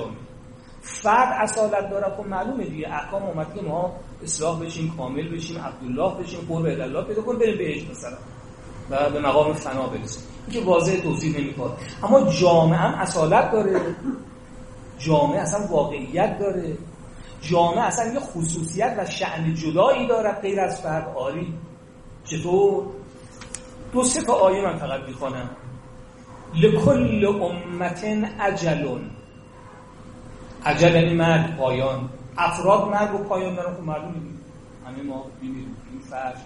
فرد اصالت داره خب معلومه دیگه. احکام اومد که ما اصلاح بشیم کامل بشیم عبدالله بشیم قرب الله پیدا کنیم بریم بهش مثلا. و به مقام فنا برسیم. این که واضح توصیف نمی‌کنه اما جامعه هم اصالت داره. جامعه اصلا واقعیت داره. جامعه اصلا یه خصوصیت و شعن جدایی داره غیر از فرد. آری چطور؟ دو سه تا آیه من فقط می‌خوانم. لکل امت اجلون. عجل یعنی مرگ پایان. افراد مرگ و پایان دارن. خب معلومه همه ما می‌بینیم این فرش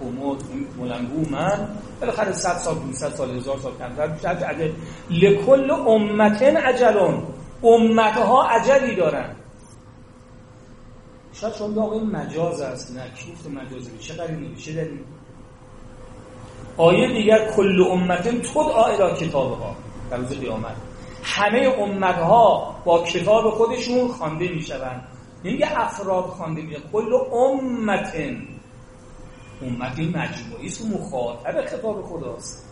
این کمد این ملنگو من. بالاخره 100 سال 500 سال هزار سال کمتر بیشتر. عجل لکل امتن عجلون امتها عجلی دارن. شاید شما این مجاز است. نه کیف مجازی چه قرینه چه دلیل؟ آیه دیگر کل امتن تدعا الى کتابها. در روز قیامت. همه امتها با کتاب خودشون خوانده می‌شوند. نمیگه افراد خوانده میشه کل امتن. امت مجموعی است مخاطب خطاب خداست.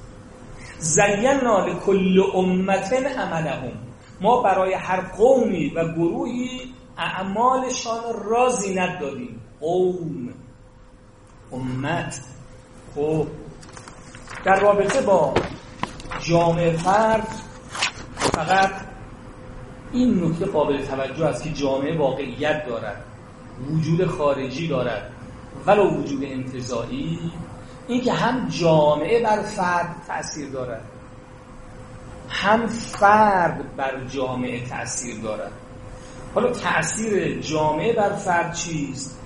زینا لکل امتن عملهم. ما برای هر قومی و گروهی اعمالشان را زینت دادیم قوم. امت. خب. در رابطه با جامعه فرد فقط این نکته قابل توجه است که جامعه واقعیت دارد وجود خارجی دارد ولو وجود انتظایی این که هم جامعه بر فرد تأثیر دارد هم فرد بر جامعه تأثیر دارد. حالا تاثیر جامعه بر فرد چیست؟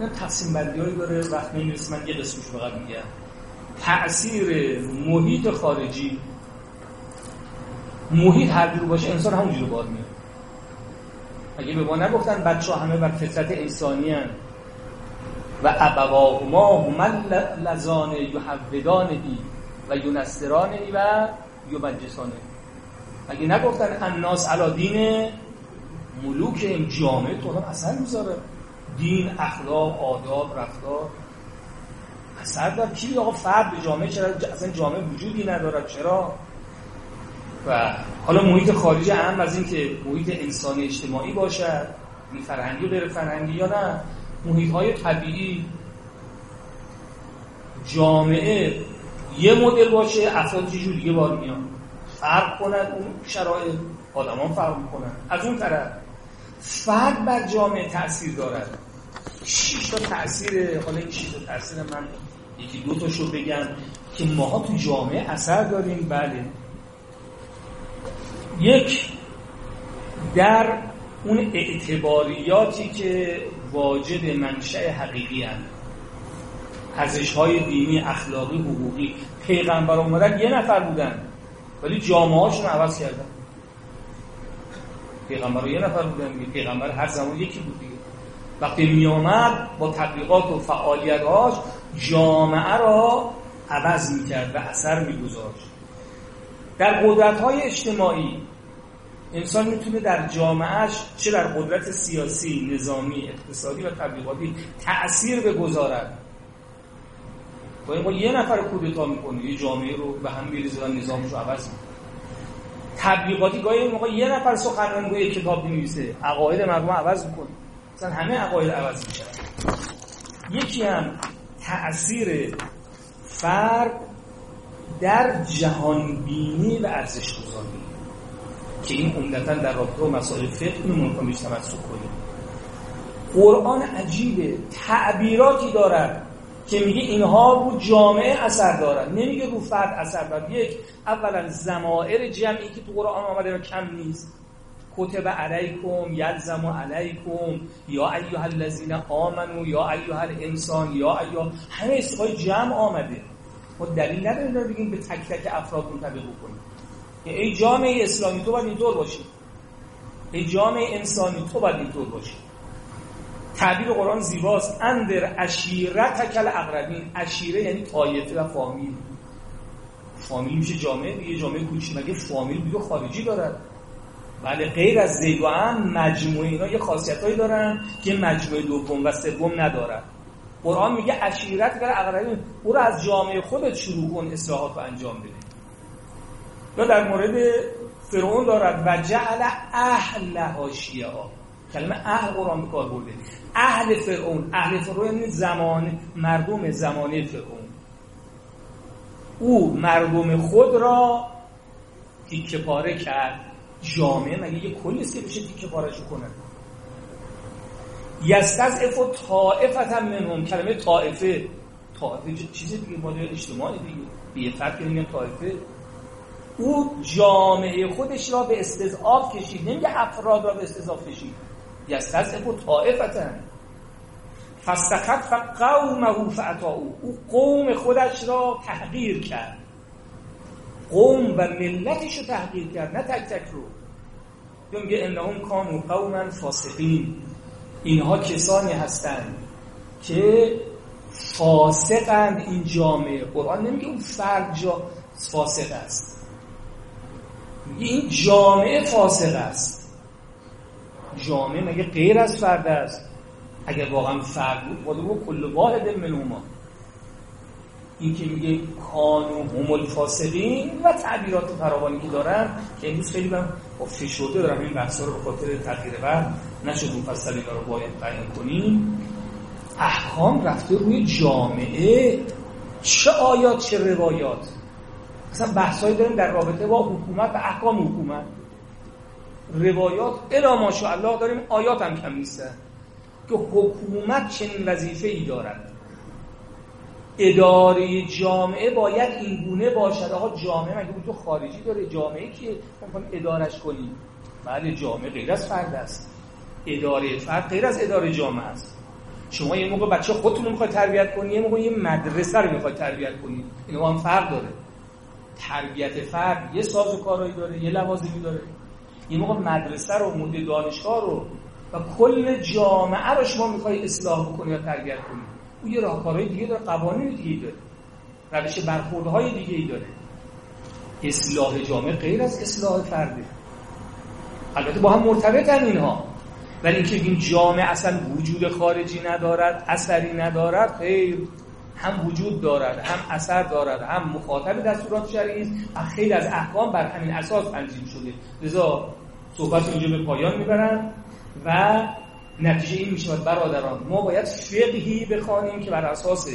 نه تقسیم بندی داره وقت نمی‌رسه من یه قسمش فقط میگم. تأثیر محیط خارجی محیط هر جور باشه انسان همونجور بار میاد اگه به ما نگفتن بچه همه بر فطرت انسانی هن و ابواهما هما لزان یحودانهی و یونسترانهی و یمجسانه اگه نگفتن الناس علا دین ملوک این جامعه تو هم اثر می‌ذاره. دین اخلاق آداب رفتار. اثر دار کی آقا فرد به جامعه چرا؟ اصلا جامعه وجودی ندارد. چرا؟ و حالا محیط خارجی هم از اینکه محیط انسانی اجتماعی باشد این فرهنگی و غیر فرهنگی یا نه محیط های طبیعی جامعه یه مدل باشه افراد چه دیگه بار میان. فرق کنن اون شرایط آدمان فرق می‌کنن. از اون طرف فرد بر جامعه تاثیر دارد. شش تا تاثیر حالا این شش تا تاثیر من یکی دو تاشو بگم که ماها تو جامعه اثر داریم بله. یک در اون اعتباریاتی که واجد منشأ حقیقی هست. ارزش های دینی اخلاقی حقوقی. پیغمبر اومدن یه نفر بودن ولی جامعه هاشون عوض کردن. پیغمبر یه نفر بودن پیغمبر هر زمان یکی بود دیگه. وقتی می آمد با تبلیغات و فعالیتاش جامعه را عوض می کرد و اثر می گذاشت در قدرت های اجتماعی. انسان می‌تونه در جامعهش چه در قدرت سیاسی، نظامی، اقتصادی و تبلیغاتی تأثیر بگذارد. با این یه نفر کودتا می‌کنه یه جامعه رو به هم میریزه و نظامش رو عوض می‌کنه. تبلیغاتی گاهی موقع یه نفر سخنرانی روی کتاب می‌نویسه عقاید مردم عوض می‌کنه. مثلا همه عقاید عوض میشن یکی هم تأثیر فرد در جهانبینی و ارزش گذاری که این عمدتا در رابطه با مسائل فقه ممکن بیش تمسک کنیم. قرآن عجیبه تعبیراتی دارد که میگه اینها رو جامعه اثر دارن. نمیگه رو فرد اثر دارد یک اولا زمائر جمعی که تو قرآن آمده کم نیست. کتب علیکم یلزم علیکم یا ایها الذین آمنو یا ایها الانسان یا ایها همه اسمای جمع آمده. ما دلیل نداریم بگیم به تک تک افراد منطبق کنیم ای جامعه اسلامی تو باید اینطور باشی. ای جامعه انسانی تو باید اینطور باشی. تعبیر قرآن زیباست. اندر اشیرت کل اقربین اشیره یعنی طایفه و فامیل. فامیل میشه جامعه دیگه. جامعه کوچی مگه فامیل بیو خارجی دارد بله غیر از زید و هم مجموعه اینا یه خاصیتایی دارن که مجموعه دوم و سوم ندارن. قرآن میگه اشیرت کل اقربین. او رو از جامعه خودت شروع کن اصلاحات رو انجام بده. یا در مورد فرعون دارد. و جعل اهل حاشیه ها کلمه اهل قرآن به کار برده. اهل فرعون. اهل فرعون یعنی زمان مردم زمانه فرعون. او مردم خود را تیکه پاره کرد. جامعه مگه یه کلی است که بشه تیکه پارهشو کنه؟ یستضعف و طائفتا منهم. کلمه طائفه طائفه چیز دیگه مدل اجتماعی دیگه. یه فرد که طائفه. او جامعه خودش را به استضعاف کشید. نمیگه افراد را به استضعاف کشید. یستضعف و طائفتن فاستخف قومه فعطاؤه او قوم خودش را تحقیر کرد. قوم و ملتش رو تحقیر کرد. نه تک تک رو. یا میگه انهم کانو قوما فاسقین. اینها کسانی هستند که فاسقند این جامعه. قرآن نمیگه اون فرد جا فاسق است. این جامعه فاسق است. جامعه مگه غیر از فرد است؟ اگر واقعا فرد بود و کل واحد منهما این که میگه کانو هم الفاسقین و تعبیرات فراوانی که دارن که امروز خیلی من با فشرده دارم این بحثا رو به خاطر تغییر بعد نشد مفصل اینا رو باید بیان کنیم. احکام رفته روی جامعه چه آیات چه روایات؟ مثلا بحثایی داریم در رابطه با حکومت و احکام حکومت. روایات الا ماشاءالله داریم آیات هم کم نیستن. که حکومت چنین وظیفه ای دارد. اداره جامعه باید این گونه باشد. آقا جامعه مگه تو خارجی داره؟ جامعه که می‌خوام ادارش کنیم بله جامعه غیر از فرد است. اداره فرد غیر از اداره جامعه است. شما یه موقع بچه خودتون رو می‌خواید تربیت کنی یه موقع یه مدرسه رو می‌خواید تربیت کنی. این هم فرق داره. تربیت فرد یه ساز و کارایی داره یه لوازمی داره. یه موقع مدرسه رو مدیر دانشگاه رو و کل جامعه رو شما می‌خوای اصلاح بکنی یا تربیت کنی. یه راهکارهای دیگه داره قوانین دیگه داره. روش برخوردهای دیگه ای داره. اصلاح جامعه غیر از اصلاح فرده البته با هم مرتبطن اینها. ولی اینکه این جامعه اصلا وجود خارجی ندارد اثری ندارد خیر. هم وجود دارد هم اثر دارد هم مخاطب دستورات شرعی است و خیلی از احکام بر همین اساس تنظیم شده. لذا صحبت اینجا به پایان می‌برن و نتیجه این می‌شود برادران ما باید فقهی بخوانیم که بر اساس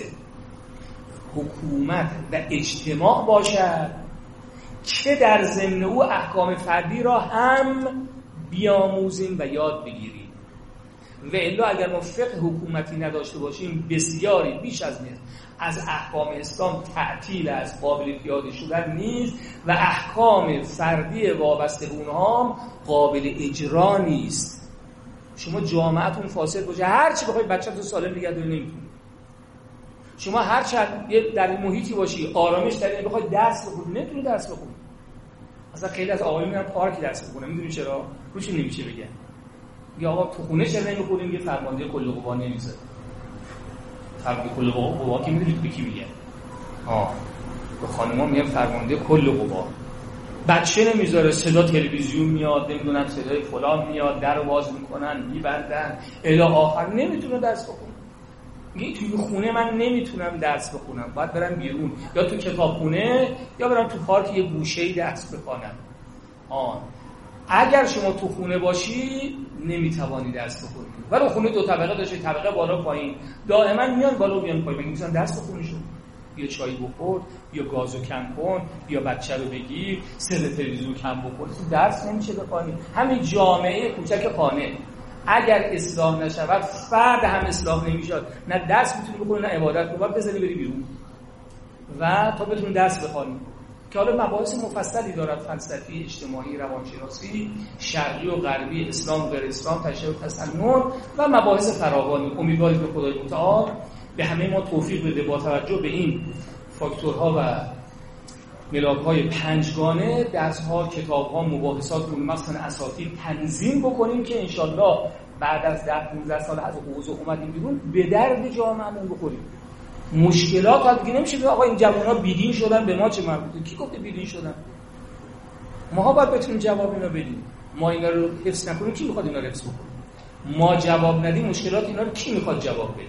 حکومت و اجتماع باشد که در ضمن او احکام فردی را هم بیاموزیم و یاد بگیریم. و الا اگر ما فقه حکومتی نداشته باشیم بسیاری بیش از نیست از احکام اسلام تعطیل از قابل پیاده شدن نیست و احکام فردی وابسته اونها قابل اجرا نیست. شما جامعتون فاسد باشه. هر چی بخواید بچه‌تون سالم نگه داری نمی‌تونید شما هر چند در محیطی باشی آرامش در بخوای درس بخونی. نمی‌تونی درس بخونی. اصلا خیلی از آقایون میرن پارک درس بخونن می‌دونی چرا؟ روش نمیشه بگن. یا آقا تو خونه چرا نمی‌خونیم؟ یه فرمانده کل قوا نمی‌ذاره. فرمانده کل قوا؟ که می‌دونید به کی میگه. آه. به خانم‌ها میگن فرمانده کل قوا. بچه نمی‌ذاره صدا تلویزیون میاد نمی‌دونم صدای فلان میاد در باز می‌کنن میبندن. الی آخر نمی‌تونه درس بخونه. میگه توی خونه من نمی‌تونم درس بخونم. باید برم بیرون. یا تو کتابخونه یا برم تو پارک یه گوشه درس بخونم آن. اگر شما تو خونه باشی نمی‌توانی درس بخونی ولی خونه دو طبقه داشته طبقه بالا پایین. دائما میان بالا بیان پایین. میگن درس بخونیشون؟ بیا چای بخور. بیا گازو کم کن بیا بچه رو بگیر سر تلویزیون کم بخور درس نمیشه بخوانی. همین جامعه کوچک خانه. اگر اصلاح نشود فرد هم اصلاح نمی‌شد نه درس می‌تونی بخونی نه عبادت باید بزنی بری بیرون. و تا بتونی درس بخونی که حالا مباحث مفصلی دارد. فلسفی اجتماعی روانشناسی شرقی و غربی اسلام و غیر اسلام تشریع و تسنن و مباحث فراوانی. امیدواریم به خدای متعال به همه ما توفیق بده با توجه به این فاکتورها و ملاک های پنجگانه درس ها کتاب ها مباحثات رو مثلا اساطیر تنظیم بکنیم که انشالله بعد از 10 15 سال از حوزه اومدیم بیرون به درد جامعهمون بخوریم. مشکلات ها دیگه نمیشه که آقا این جوان ها بیدین شدن به ما چه مربوطه؟ کی گفته بیدین شدن؟ ما باید بتونیم جواب اینا بدیم. ما اینا رو حفظ نکنیم کی می‌خواد اینا رو حفظ بکنه؟ ما جواب ندیم مشکلات اینا رو کی می‌خواد جواب بده؟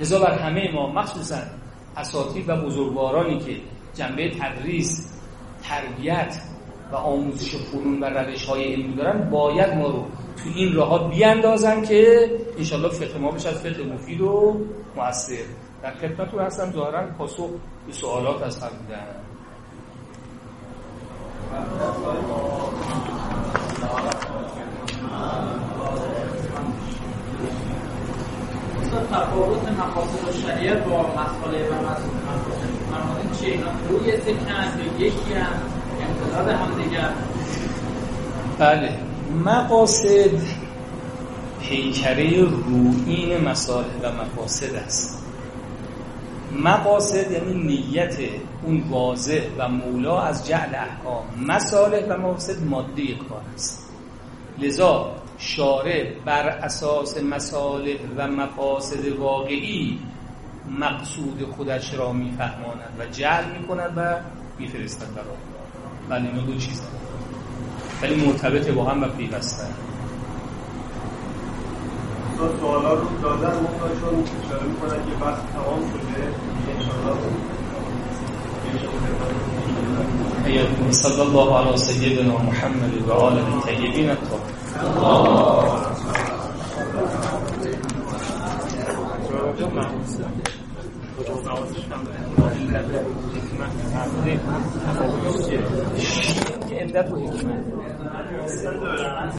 لذا بر همه ما مخصوصا اساتید و بزرگوارانی که جنبه تدریس تربیت و آموزش فنون و روش های علمی دارن باید ما رو تو این راه ها بیاندازن که انشالله فقه ما بشه فقه مفید و مؤثر در خدمتتون هستم ظاهرا پاسخ به سوالات از فرمودن تفاوت مقاصد شریعت با مسئله و مقاصد چیه اینا روی سکن یکی هم امتداد هم دیگر بله. مقاصد پیکره روین مصالح و مقاصد است. مقاصد یعنی نیت اون واضح و مولا از جعل احکام. مصالح و مقاصد ماده کار است. لذا شارع بر اساس مصالح و مقاصد واقعی مقصود خودش را میفهماند و جعل می‌کند و میفرستد برای بله اینا دو چیز ولی مرتبط با هم و پیوسته سوالا رو دادن مختارشون اشاره می‌کنن که بحث تمام شده حياكم صلى الله على سيدنا محمد وآله الطيبين الطاهرين 哦。